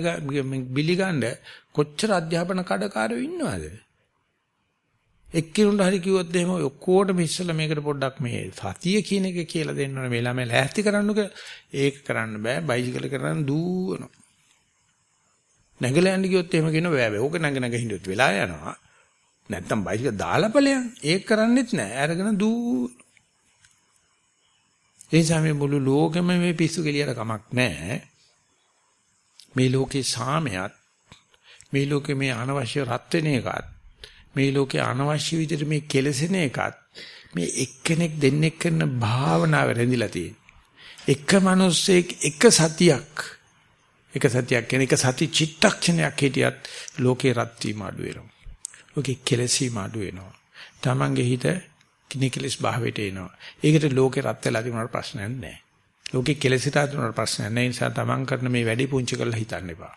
බිලි ගන්න කොච්චර අධ්‍යාපන කඩකාරයෝ ඉන්නවද? එක්කිනුට හරි කිව්වොත් එහෙම ඔක්කොටම ඉස්සලා මේකට පොඩ්ඩක් මේ සතිය කියන එක කියලා දෙන්න ඕනේ. මේ ළමයි ලෑස්ති කරන්නක ඒක කරන්න බෑ. බයිසිකල් කරන්න දුවනවා. නැගලා යන්න ගියොත් එහෙම කියන බෑ බෑ. ඕක නැග නැග හිටියොත් වෙලා යනවා. නැත්තම් බයිසිකල් දාලා ඵලයන් ඒක කරන්නෙත් නෑ අරගෙන දූ ඒ නිසා මේ මුළු ලෝකෙම මේ පිස්සු කෙලියට කමක් නෑ මේ ලෝකේ සාමයත් මේ ලෝකේ මේ අනවශ්‍ය රත් වෙන එකත් මේ ලෝකේ අනවශ්‍ය විදිහට මේ කෙලසෙන එකත් මේ එක්කෙනෙක් දෙන්නෙක් කරන භාවනාව රැඳිලා තියෙන. එක මිනිස්සෙක් එක සතියක් එක සතියක් කියන එක සති චිත්තක්ෂණයක් හිටියත් ලෝකේ රත් වීම අඩු වෙනවා. ලෝකේ කෙලසීම අඩු වෙනවා. Tamange හිත කිනිකලස් භාවයට එනවා. ඒකට ලෝකේ රත් වෙලා තිබුණාට ප්‍රශ්නයක් නැහැ. ලෝකේ කෙලසිතා තිබුණාට ප්‍රශ්නයක් නැහැ. ඒ නිසා Taman කරන මේ වැඩි පුංචි කරලා හිතන්න එපා.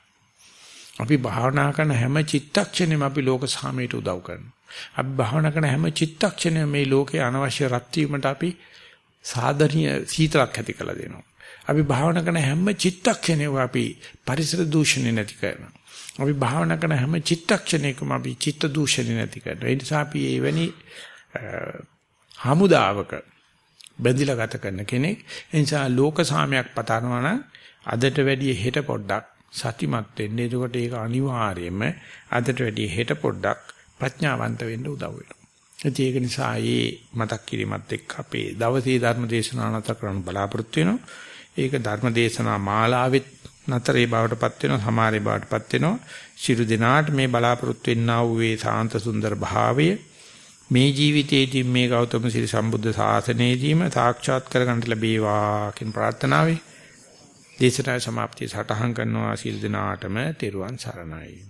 අපි භාවනා කරන හැම චිත්තක්ෂණෙම අපි ලෝක සාමයට උදව් කරනවා. අපි භාවනා කරන හැම චිත්තක්ෂණෙම මේ ලෝකේ අනවශ්‍ය රත් වීමට අපි සාධනීය සීතලක් ඇති කළ දෙනවා. අපි භාවනා කරන හැම චිත්තක්ෂණයක අපි පරිසර දූෂණය නැති කරනවා. අපි භාවනා කරන හැම චිත්තක්ෂණයකම අපි චිත්ත දූෂණය නැති කරනවා. ඒ නිසා අපි එවැනි හමුදාවක බැඳිලා ගත කරන කෙනෙක්. ඒ නිසා ලෝක සාමයක් පතනවා නම් අදට වැඩිය හෙට පොඩ්ඩක් සතිමත් වෙන්න. එතකොට ඒක අනිවාර්යයෙන්ම අදට වැඩිය හෙට පොඩ්ඩක් ප්‍රඥාවන්ත වෙන්න උදව් වෙනවා. ඒක නිසා මේ මතක් කිරීමත් එක්ක අපේ දවසේ ධර්ම දේශනාව නැතර කරන්න බලාපොරොත්තු වෙනවා. ඒක ධර්ම දේශනා මාලාවෙත් නතරේ බවටපත් වෙනවා, සමාරේ බවටපත් වෙනවා. ශිරු දිනාට මේ බලාපොරොත්තු වෙන්නා වූ ඒ සාන්ත සුන්දර භාවය මේ ජීවිතයේදී මේ ගෞතම සිරි සම්බුද්ධ ශාසනයේදීම සාක්ෂාත් කරගන්න ලැබේවා කියන ප්‍රාර්ථනාවයි. දේශනා සමාප්තිය සටහන් කරනවා. සීල් දිනාටම තෙරුවන් සරණයි.